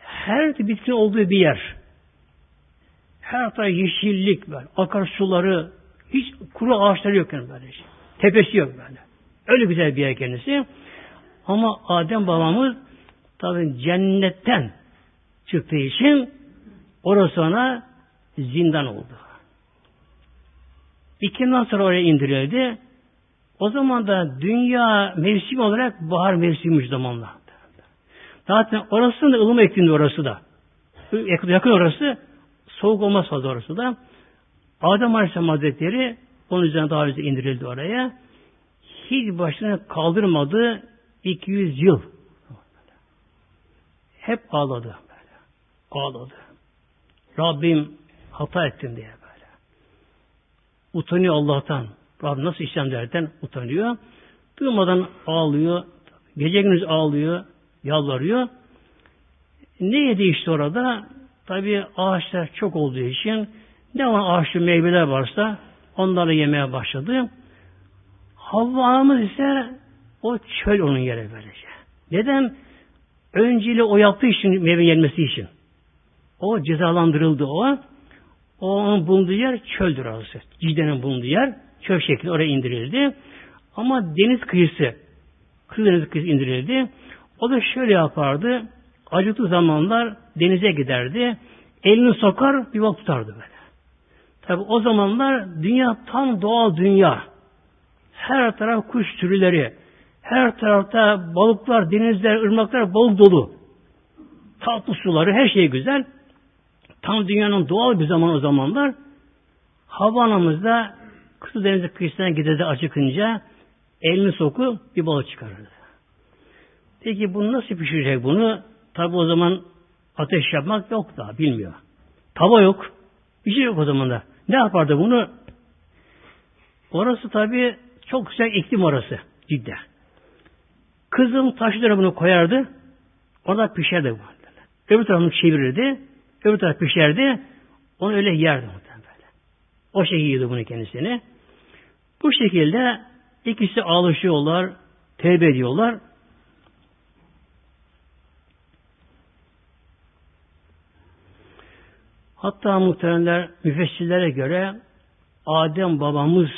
her bitki olduğu bir yer. Her taraf yeşillik böyle. Akarsuları hiç kuru ağaçları yok yani böyle. Tepesi yok böyle. Öyle güzel bir yer kendisi. Ama Adem babamız tabi cennetten çıktığı için orası ona zindan oldu. İkinden sonra oraya indirildi. O zaman da dünya mevsim olarak bahar mevsimiymiş zamanla. Zaten orası da ılım iklimde orası da. Yakın orası soğuk olmaz fazla orası da. Adem Aleyhisselam Hazretleri onun üzerine daha önce indirildi oraya. Hiç başına kaldırmadı 200 yıl. Hep ağladı ağladı. Rabbim hata ettim diye. Utanıyor Allah'tan. Rabbim nasıl işlem derken utanıyor. Durmadan ağlıyor. Gece gündüz ağlıyor. Yalvarıyor. Ne yedi işte orada? Tabi ağaçlar çok olduğu için ne var ağaçlı meyveler varsa onları yemeye başladı. Havva ise o çöl onun yeri böylece. Neden? Önceli o yaptığı için meyve yenmesi için. O cezalandırıldı o. Onun bulunduğu yer çöldür orası. Cide'nin bulunduğu yer çöl şeklinde oraya indirildi. Ama deniz kıyısı, Kızıldeniz'e kıyısı indirildi. O da şöyle yapardı. Acıklı zamanlar denize giderdi. Elini sokar bir bak tutardı böyle. Tabi o zamanlar dünya tam doğal dünya. Her taraf kuş türleri. Her tarafta balıklar, denizler, ırmaklar balık dolu. Tatlı suları, her şey güzel. Tam dünyanın doğal bir zaman o zamanlar. Hava anamızda Kızıldeniz kıyısına giderdi acıkınca elini sokup bir balık çıkarırdı. Peki bunu nasıl pişirecek bunu? Tabi o zaman ateş yapmak yok da bilmiyor. Tava yok. Bir şey yok o zaman da. Ne yapardı bunu? Orası tabi çok güzel iklim orası cidden. Kızım taşları bunu koyardı. Orada pişerdi bu. Öbür tarafını çevirirdi. Öbür taraf pişerdi. Onu öyle yerdi böyle. O şekilde yedi bunu kendisini. Bu şekilde ikisi alışıyorlar, tevbe ediyorlar. Hatta muhteremler müfessirlere göre Adem babamız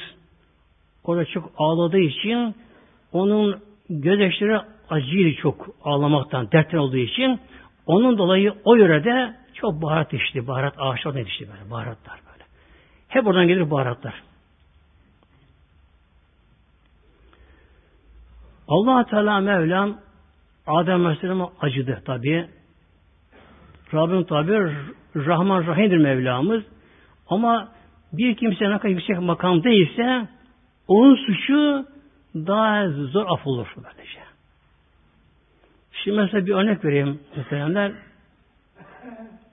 orada çok ağladığı için onun gözyaşları acıydı çok ağlamaktan, dertten olduğu için onun dolayı o yörede çok baharat içti. Baharat ağaçlarına yetişti böyle. Baharatlar böyle. Hep oradan gelir baharatlar. allah Teala Mevlam Adem Aleyhisselam'a acıdı tabi. Rabbim tabi Rahman Rahim'dir Mevlamız. Ama bir kimse ne kadar yüksek makam değilse onun suçu daha zor af olur böylece. Şimdi mesela bir örnek vereyim mesela.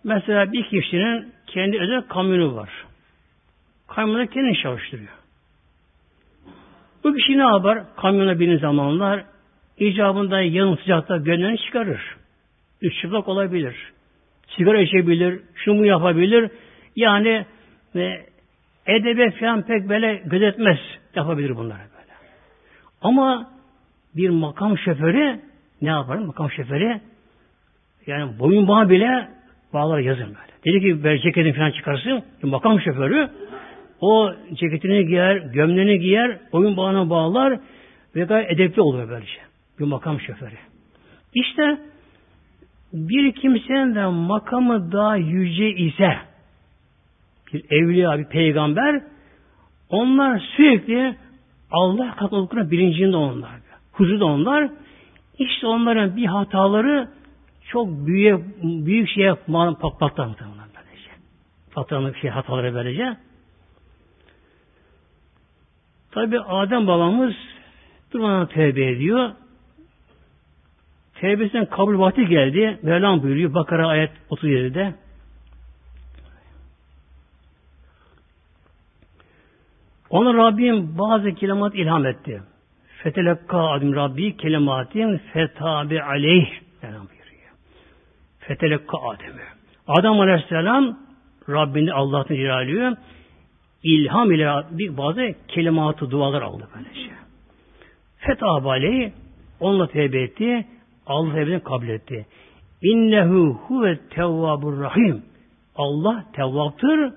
Mesela bir kişinin kendi özel kamyonu var. Kamyonu kendi çalıştırıyor. Bu kişi ne yapar? Kamyona binin zamanlar icabında yanın sıcakta gönlünü çıkarır. Üç çıplak olabilir. Sigara içebilir, şunu yapabilir. Yani e, edebe falan pek böyle gözetmez yapabilir bunları böyle. Ama bir makam şoförü ne yapar? Makam şoförü yani boyun bağı bile bağlar yazın böyle. Dedi ki böyle ceketini falan çıkarsın. Makam şoförü o ceketini giyer, gömleğini giyer, boyun bağına bağlar ve gayet edepli olur böylece. Bir makam şoförü. İşte bir kimsenin de makamı daha yüce ise bir evliya, bir peygamber onlar sürekli Allah katılıklarına bilincinde onlar. Huzurda onlar. İşte onların bir hataları çok büyük büyük şeye patlar muhtemelen böylece. Patlanık şey hataları böylece. Tabi Adem babamız durmadan tevbe ediyor. Tevbesinden kabul vakti geldi. Mevlam buyuruyor Bakara ayet 37'de. Ona Rabbim bazı kelimat ilham etti. Fetelekka adim Rabbi kelimatin fetabi aleyh. Mevlam buyuruyor. Fetelekka Adem'i. Adam Aleyhisselam Rabbini Allah'tan ilerliyor. İlham ile bazı kelimatı dualar aldı böylece. Fetabi aleyh onunla tevbe etti. Allah tevbesini kabul etti. İnnehu huve tevvabur rahim. Allah tevvaptır.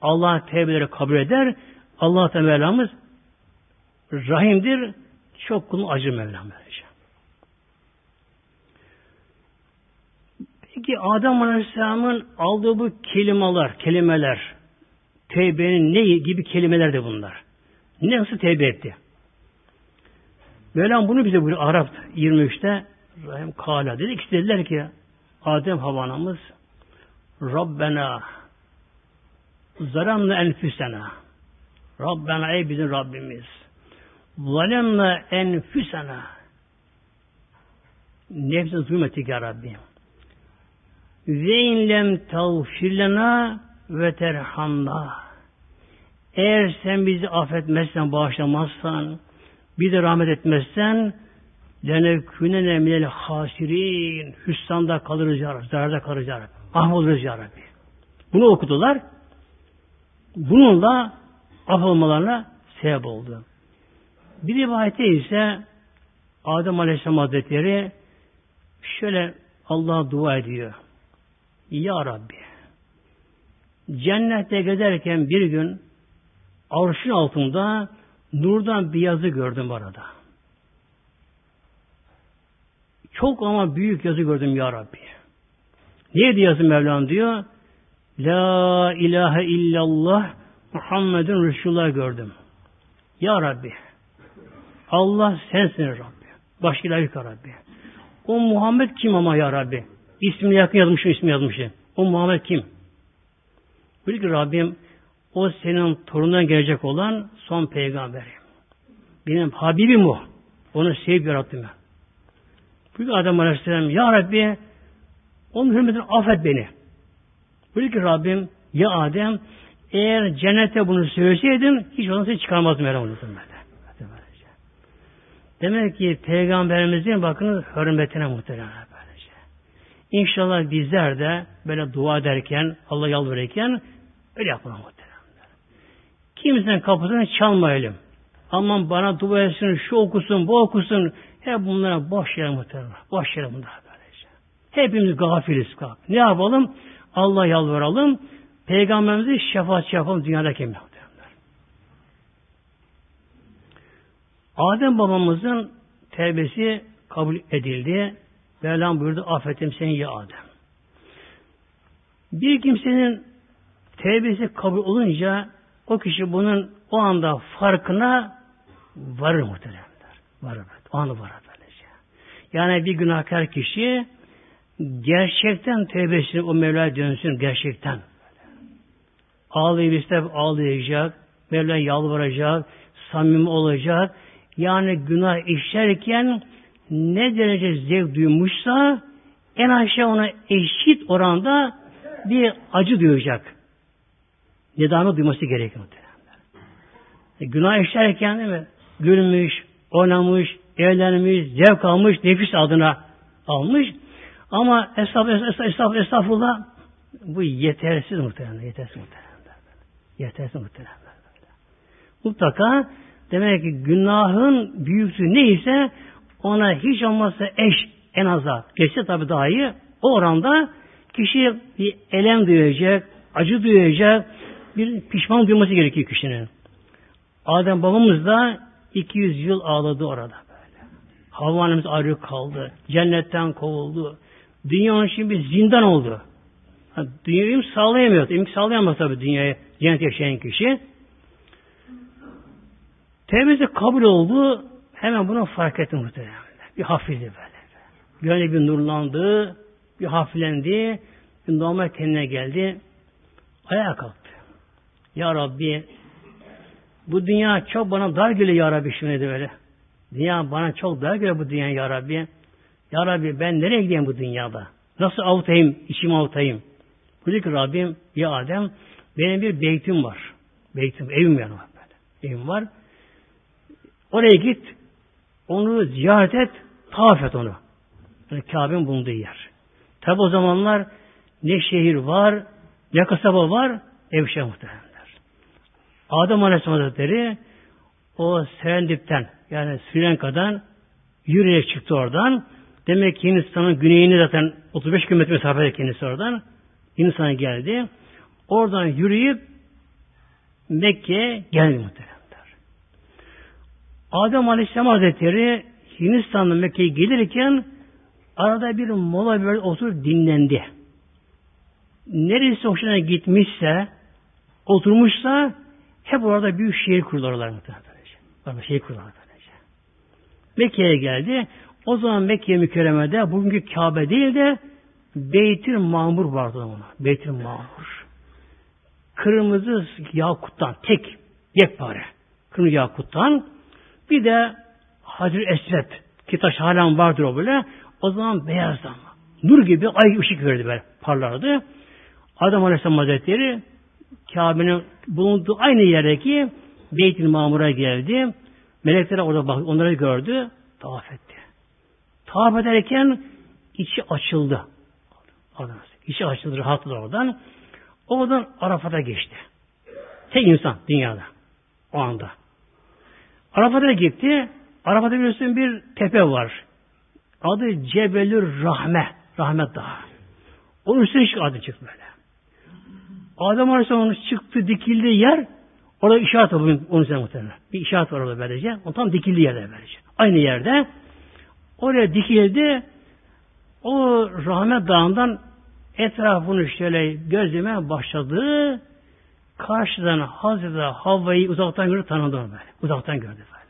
Allah tevbeleri kabul eder. Allah Teala'mız rahimdir. Çok kulun acı Mevlam Peki Adem Aleyhisselam'ın aldığı bu kelimeler, kelimeler, tevbenin ne gibi kelimeler de bunlar. Ne nasıl tevbe etti? Mevlam bunu bize buyuruyor Arap 23'te Rahim Kala. Dedi ki dediler ki Adem havanamız Rabbena zaramna enfüsena Rabbena ey bizim Rabbimiz. Zalemna enfüsena nefsini zulmettik ya Rabbi ve inlem ve terhamna eğer sen bizi affetmezsen, bağışlamazsan, bize rahmet etmezsen lenekûnene minel hasirin hüsranda kalırız ya Rabbi, zararda kalırız ya Rabbi. Mahvoluruz ya Rabbi. Bunu okudular. Bununla af olmalarına sebep oldu. Bir rivayette ise Adem Aleyhisselam Hazretleri şöyle Allah'a dua ediyor. Ya Rabbi cennette gezerken bir gün arşın altında nurdan bir yazı gördüm arada. Çok ama büyük yazı gördüm ya Rabbi. Neydi yazı Mevlam diyor? La ilahe illallah Muhammedun Resulullah gördüm. Ya Rabbi Allah sensin Rabbi. Başka ilah yok Rabbi. O Muhammed kim ama ya Rabbi? İsmini yakın yazmışım, ismi yazmışım. O Muhammed kim? Bil ki Rabbim o senin torundan gelecek olan son peygamberim. Benim Habibim o. Onu sevip yarattım ben. Buyur Adem Aleyhisselam Ya Rabbi onun hürmetine affet beni. Buyur ki Rabbim ya Adem eğer cennete bunu söyleseydin hiç onu seni çıkarmazdım herhalde. Demek ki peygamberimizin bakın hürmetine muhtemelen. İnşallah bizler de böyle dua ederken, Allah yalvarırken öyle yapalım muhtemelen. Kimsenin kapısını çalmayalım. Aman bana dua etsin, şu okusun, bu okusun. Hep bunlara boş yere muhtemelen. Boş yere bunlar böylece. Hepimiz gafiliz. Ne yapalım? Allah yalvaralım. Peygamberimizi şefaatçi yapalım dünyadaki muhtemelen. Adem babamızın tevbesi kabul edildi. Mevlam buyurdu affettim seni ya Adem. Bir kimsenin tevbesi kabul olunca o kişi bunun o anda farkına varır muhteremler. Varır. O anda varır böylece. Yani bir günahkar kişi gerçekten tevbesini o Mevla'ya dönsün gerçekten. Ağlayıp istep ağlayacak, Mevla yalvaracak, samimi olacak. Yani günah işlerken ne derece zevk duymuşsa en aşağı ona eşit oranda bir acı duyacak. Nedanı duyması gerekiyor. E, günah işlerken değil mi? Gülmüş, oynamış, eğlenmiş, zevk almış, nefis adına almış. Ama estağfurullah, estağfurullah, estağfurullah bu yetersiz muhtemelen. Yetersiz muhtemelen. Yetersiz muhtemelen. Mutlaka demek ki günahın büyüklüğü neyse ona hiç olmazsa eş en aza geçse tabi daha iyi. O oranda kişi bir elem duyacak, acı duyacak, bir pişman duyması gerekiyor kişinin. Adem babamız da 200 yıl ağladı orada böyle. Havva annemiz ayrı kaldı. Cennetten kovuldu. Dünyanın için bir zindan oldu. Yani dünyayı sağlayamıyor. İmki sağlayamaz tabii dünyayı cennet yaşayan kişi. Tevbesi kabul oldu. Hemen bunu fark etti muhtemelen. Bir hafifledi böyle. Gönlü bir nurlandı. Bir hafiflendi. Bir normal kendine geldi. Ayağa kalktı. Ya Rabbi bu dünya çok bana dar geliyor Ya Rabbi şimdi böyle. Dünya bana çok dar geliyor bu dünya Ya Rabbi. Ya Rabbi ben nereye gideyim bu dünyada? Nasıl avutayım, içimi avutayım? Dedi ki Rabbim, ya Adem, benim bir beytim var. Beytim, evim yani var böyle. Evim var. Oraya git, onu ziyaret et, tavaf et onu. Yani Kabe'nin bulunduğu yer. Tabi o zamanlar ne şehir var, ne kasaba var, ev şey muhtemelenler. Adem Aleyhisselam Hazretleri o Serendip'ten yani Sri Lanka'dan yürüyerek çıktı oradan. Demek ki Hindistan'ın güneyini zaten 35 kilometre mesafede kendisi oradan. Hindistan'a geldi. Oradan yürüyüp Mekke'ye geldi muhteremler. Adem Aleyhisselam Hazretleri Hindistan'dan Mekke'ye gelirken arada bir mola böyle oturup dinlendi. Neresi hoşuna gitmişse oturmuşsa hep orada büyük şehir kurdular muhtemelen. Şehir kurdular. Mekke'ye geldi. O zaman Mekke mükerremede bugünkü Kabe değil de Beytül Mamur vardı ona. Beytül Mamur. Kırmızı yakuttan tek yekpare. Kırmızı yakuttan bir de Hacer Esvet ki taş halen vardır o böyle. O zaman beyaz ama. Nur gibi ay ışık verdi böyle parlardı. Adam Aleyhisselam Hazretleri Kabe'nin bulunduğu aynı yerdeki Beyt-i Mamur'a geldi. Melekler orada bak, onları gördü. Tavaf etti. Tavaf ederken içi açıldı. İçi açıldı, rahatladı oradan. Oradan Arafat'a geçti. Tek insan dünyada. O anda. Arafat'a gitti. Arafat'ta biliyorsun bir tepe var. Adı Cebelür Rahme. Rahmet Dağı. Onun üstüne çık adı çıktı böyle. Adem Aleyhisselam çıktı dikildiği yer orada işaret var onun üzerine muhtemelen. Bir işaret var orada böylece. O tam dikildiği yerde böylece. Aynı yerde. Oraya dikildi. O rahmet dağından etrafını şöyle gözlemeye başladı. Karşıdan Hazreti Havva'yı uzaktan gördü tanıdı böyle. Uzaktan gördü böyle.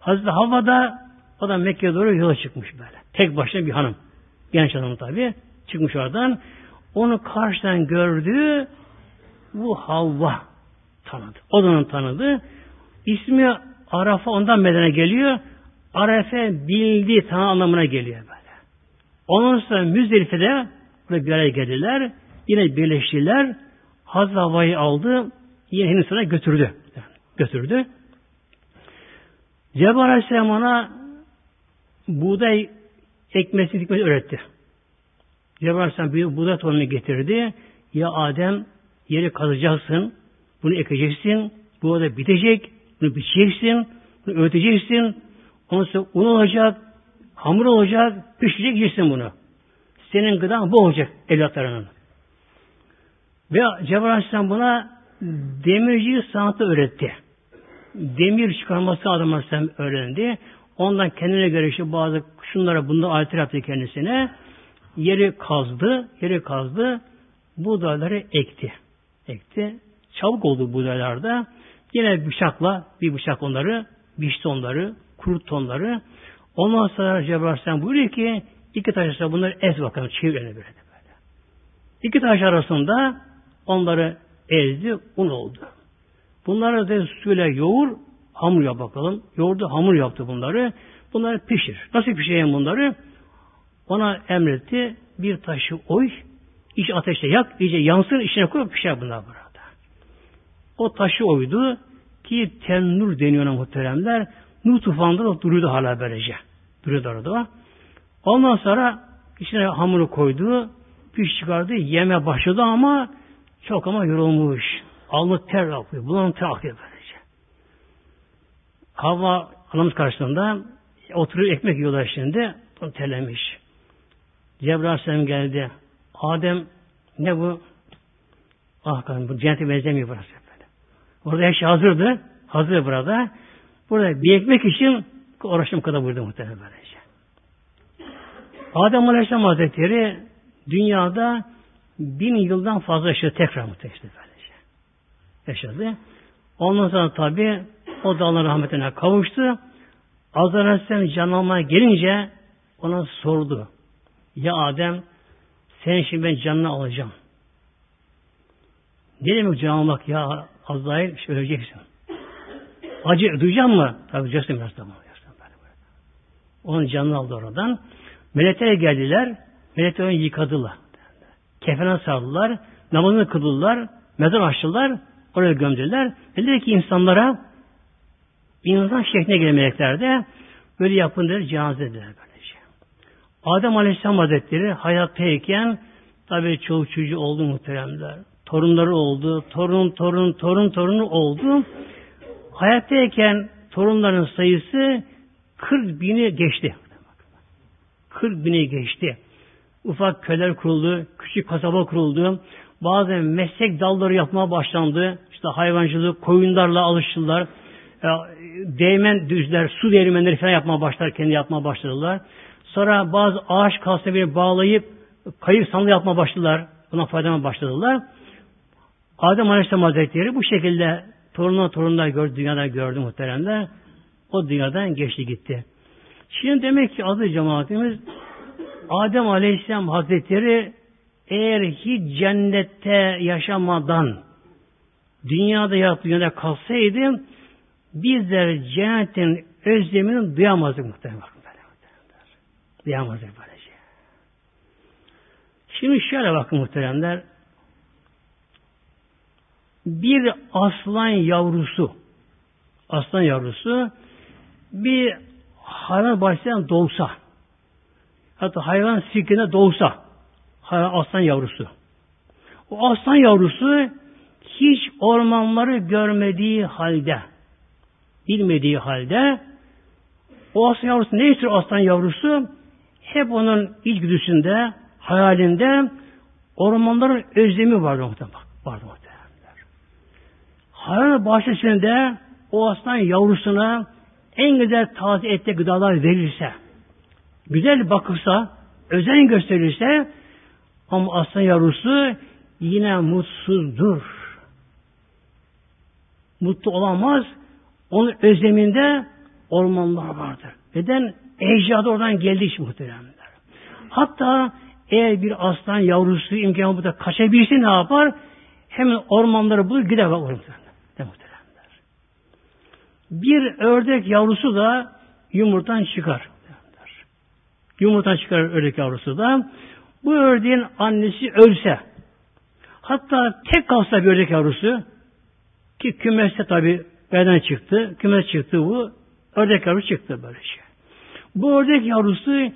Hazreti Havva da o da Mekke'ye doğru yola çıkmış böyle. Tek başına bir hanım. Genç hanım tabi. Çıkmış oradan. Onu karşıdan gördü. Bu Havva tanıdı. O da onu tanıdı. İsmi Arafa ondan medene geliyor. Arefe bildiği tanı anlamına geliyor böyle. Ondan sonra Müzdelife'de buraya bir araya geldiler. Yine birleştiler. Hazreti Havva'yı aldı. Yine Hindistan'a götürdü. Götürdü. Cebrail Aleyhisselam ona buğday ekmesi dikmesi öğretti. Cebrail Aleyhisselam bir buğday tohumunu getirdi. Ya Adem yeri kazacaksın, bunu ekeceksin, bu arada bitecek, bunu biçeceksin, bunu öğreteceksin, ondan sonra un olacak, hamur olacak, yiyeceksin bunu. Senin gıdan bu olacak evlatlarının. Ve Cebrail Aleyhisselam buna demirci sanatı öğretti. Demir çıkarması Adam Aleyhisselam öğrendi. Ondan kendine göre işte bazı şunlara bunda alet yaptı kendisine. Yeri kazdı, yeri kazdı. Buğdayları ekti. Ekti. Çabuk oldu buğdaylarda. Yine bıçakla, bir bıçak onları, biçti onları, kuruttu onları. Ondan sonra Cebrail Aleyhisselam buyuruyor ki iki taş arasında bunları ez bakalım, çevir böyle böyle. İki taş arasında onları ezdi, un oldu. Bunları da suyla yoğur, hamur yap bakalım. Yoğurdu, hamur yaptı bunları. Bunları pişir. Nasıl pişireyim bunları? Ona emretti. Bir taşı oy, iç ateşte yak, iyice yansın, içine koy, pişer bunlar burada. O taşı oydu ki tennur deniyor ona muhteremler. Nur tufanında da duruyordu hala böylece. Duruyordu orada. Ondan sonra içine hamuru koydu, piş çıkardı, yeme başladı ama çok ama yorulmuş. Alnı ter akıyor, bulanı ter akıyor böylece. Hava anamız karşısında oturuyor ekmek yiyorlar şimdi. Onu terlemiş. Cebrail geldi. Adem ne bu? Ah kanım bu cennete benzemiyor burası böyle. Orada her şey hazırdı. Hazır burada. Burada bir ekmek için uğraştım kadar buyurdu muhtemelen böylece. Adem Aleyhisselam Hazretleri dünyada bin yıldan fazla yaşadı tekrar muhtemelen böylece. Yaşadı. Ondan sonra tabi o da Allah rahmetine kavuştu. Azar Aleyhisselam can gelince ona sordu. Ya Adem sen şimdi ben canını alacağım. Ne demek can almak ya Azrail işte öleceksin. Acı duyacağım mı? Tabi duyacaksın biraz da. Onun canını aldı oradan. Melekler geldiler. Melekler onu yıkadılar. Kefene sardılar. Namazını kıldılar. Mezar açtılar. Oraya gömdüler. Dediler ki insanlara insan şekline gelen de böyle yapın dediler. Cenaze dediler böylece. Adem Aleyhisselam Hazretleri hayattayken tabi çoğu çocuğu oldu muhteremler. Torunları oldu. Torun, torun, torun, torunu oldu. Hayattayken torunların sayısı 40 bini geçti. 40 bini geçti. Ufak köyler kuruldu, küçük kasaba kuruldu. Bazen meslek dalları yapmaya başlandı. İşte hayvancılık, koyunlarla alıştılar. Değmen düzler, su değirmenleri falan yapmaya başlar, kendi yapmaya başladılar. Sonra bazı ağaç kalsiyonu bağlayıp kayık sandığı yapmaya başladılar. Buna faydalanmaya başladılar. Adem Aleyhisselam Hazretleri bu şekilde torunlar torunlar gördü, dünyada gördü muhteremler. O dünyadan geçti gitti. Şimdi demek ki adı cemaatimiz Adem Aleyhisselam Hazretleri eğer hiç cennette yaşamadan dünyada ya dünyada kalsaydı bizler cennetin özlemini duyamazdık muhtemelen. Duyamazdık böylece. Şimdi şöyle bakın muhteremler. Bir aslan yavrusu aslan yavrusu bir hayvan bahçesinden doğsa hatta hayvan sirkine doğsa aslan yavrusu o aslan yavrusu hiç ormanları görmediği halde bilmediği halde o aslan yavrusu ne istiyor aslan yavrusu? hep onun içgüdüsünde, hayalinde ormanların özlemi vardı muhtemelen. Vardı muhtemelen. Hayal bahçesinde o aslan yavrusuna en güzel taze ette gıdalar verilse, güzel bakılsa, özen gösterilse ama aslan yavrusu yine mutsuzdur. Mutlu olamaz. Onun özleminde ormanlar vardır. Neden? Ecdadı oradan geldiği için muhteremler. Hatta eğer bir aslan yavrusu imkanı burada kaçabilse ne yapar? Hemen ormanları bulur gider bak muhteremler. Bir ördek yavrusu da yumurtadan çıkar. Yumurtadan çıkar ördek yavrusu da. Bu ördeğin annesi ölse, hatta tek kalsa bir ördek yavrusu, ki kümeste tabi beden çıktı, kümes çıktı bu, ördek yavrusu çıktı böyle şey. Bu ördek yavrusu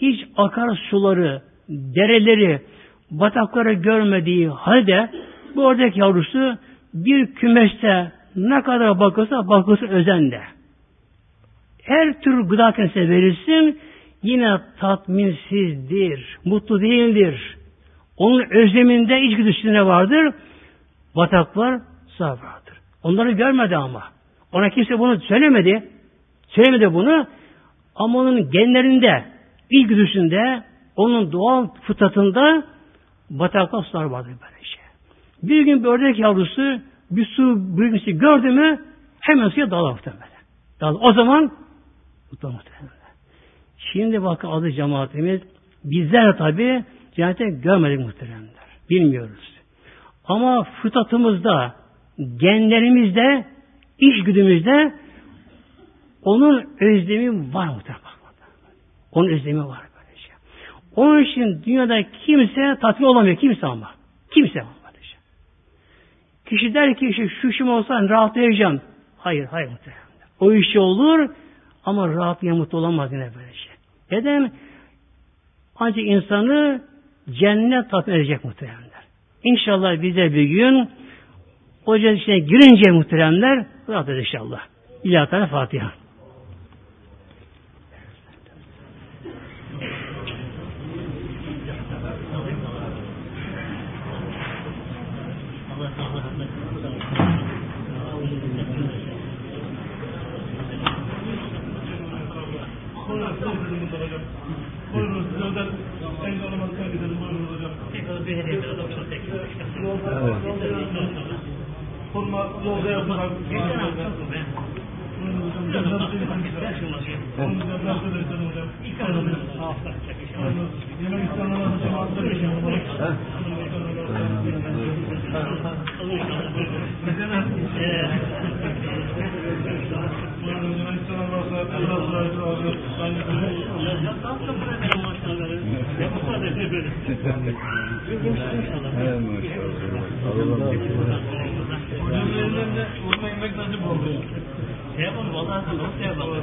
hiç akar suları, dereleri, batakları görmediği halde bu ördek yavrusu bir kümeste ne kadar bakılsa bakılsa özenle. Her tür gıda kendisine verilsin yine tatminsizdir, mutlu değildir. Onun özleminde içgüdüsünde vardır. Bataklar sağ vardır. Onları görmedi ama. Ona kimse bunu söylemedi. Söylemedi bunu. Ama onun genlerinde, ilgüdüsünde, onun doğal fıtratında bataklar sular vardır böyle şey. Bir gün bir ördek yavrusu bir su bölgesi gördü mü hemen suya dalar muhtemelen. Dalar. O zaman muhtemelen. Şimdi bakın adı cemaatimiz bizler tabi cennete görmedik muhteremler. Bilmiyoruz. Ama fıtratımızda, genlerimizde, iş güdümüzde onun özlemi var muhtemelen. Onun özlemi var böyle şey. Onun için dünyada kimse tatmin olamıyor. Kimse ama. Kimse ama. Şey. Kişi der ki işte şu işim olsa rahatlayacağım. Hayır, hayır muhtemelen. O işi olur ama rahat mutlu olamaz yine böyle şey. Neden? Ancak insanı cennet tatmin edecek muhteremler. İnşallah bize bir gün o cennet içine girince muhteremler rahat edecek inşallah. İlahi Fatiha. Kurma yolda yapılan Yemek isteyenler cemaatler Evet maşallah. Hocam ellerinde orada yemek nasip oldu. Şey yapalım, vallahi sen nasıl yapalım?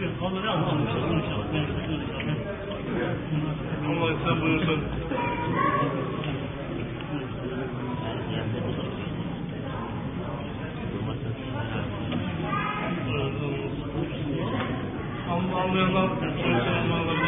De sen buyursun. Almanlarla, Almanlarla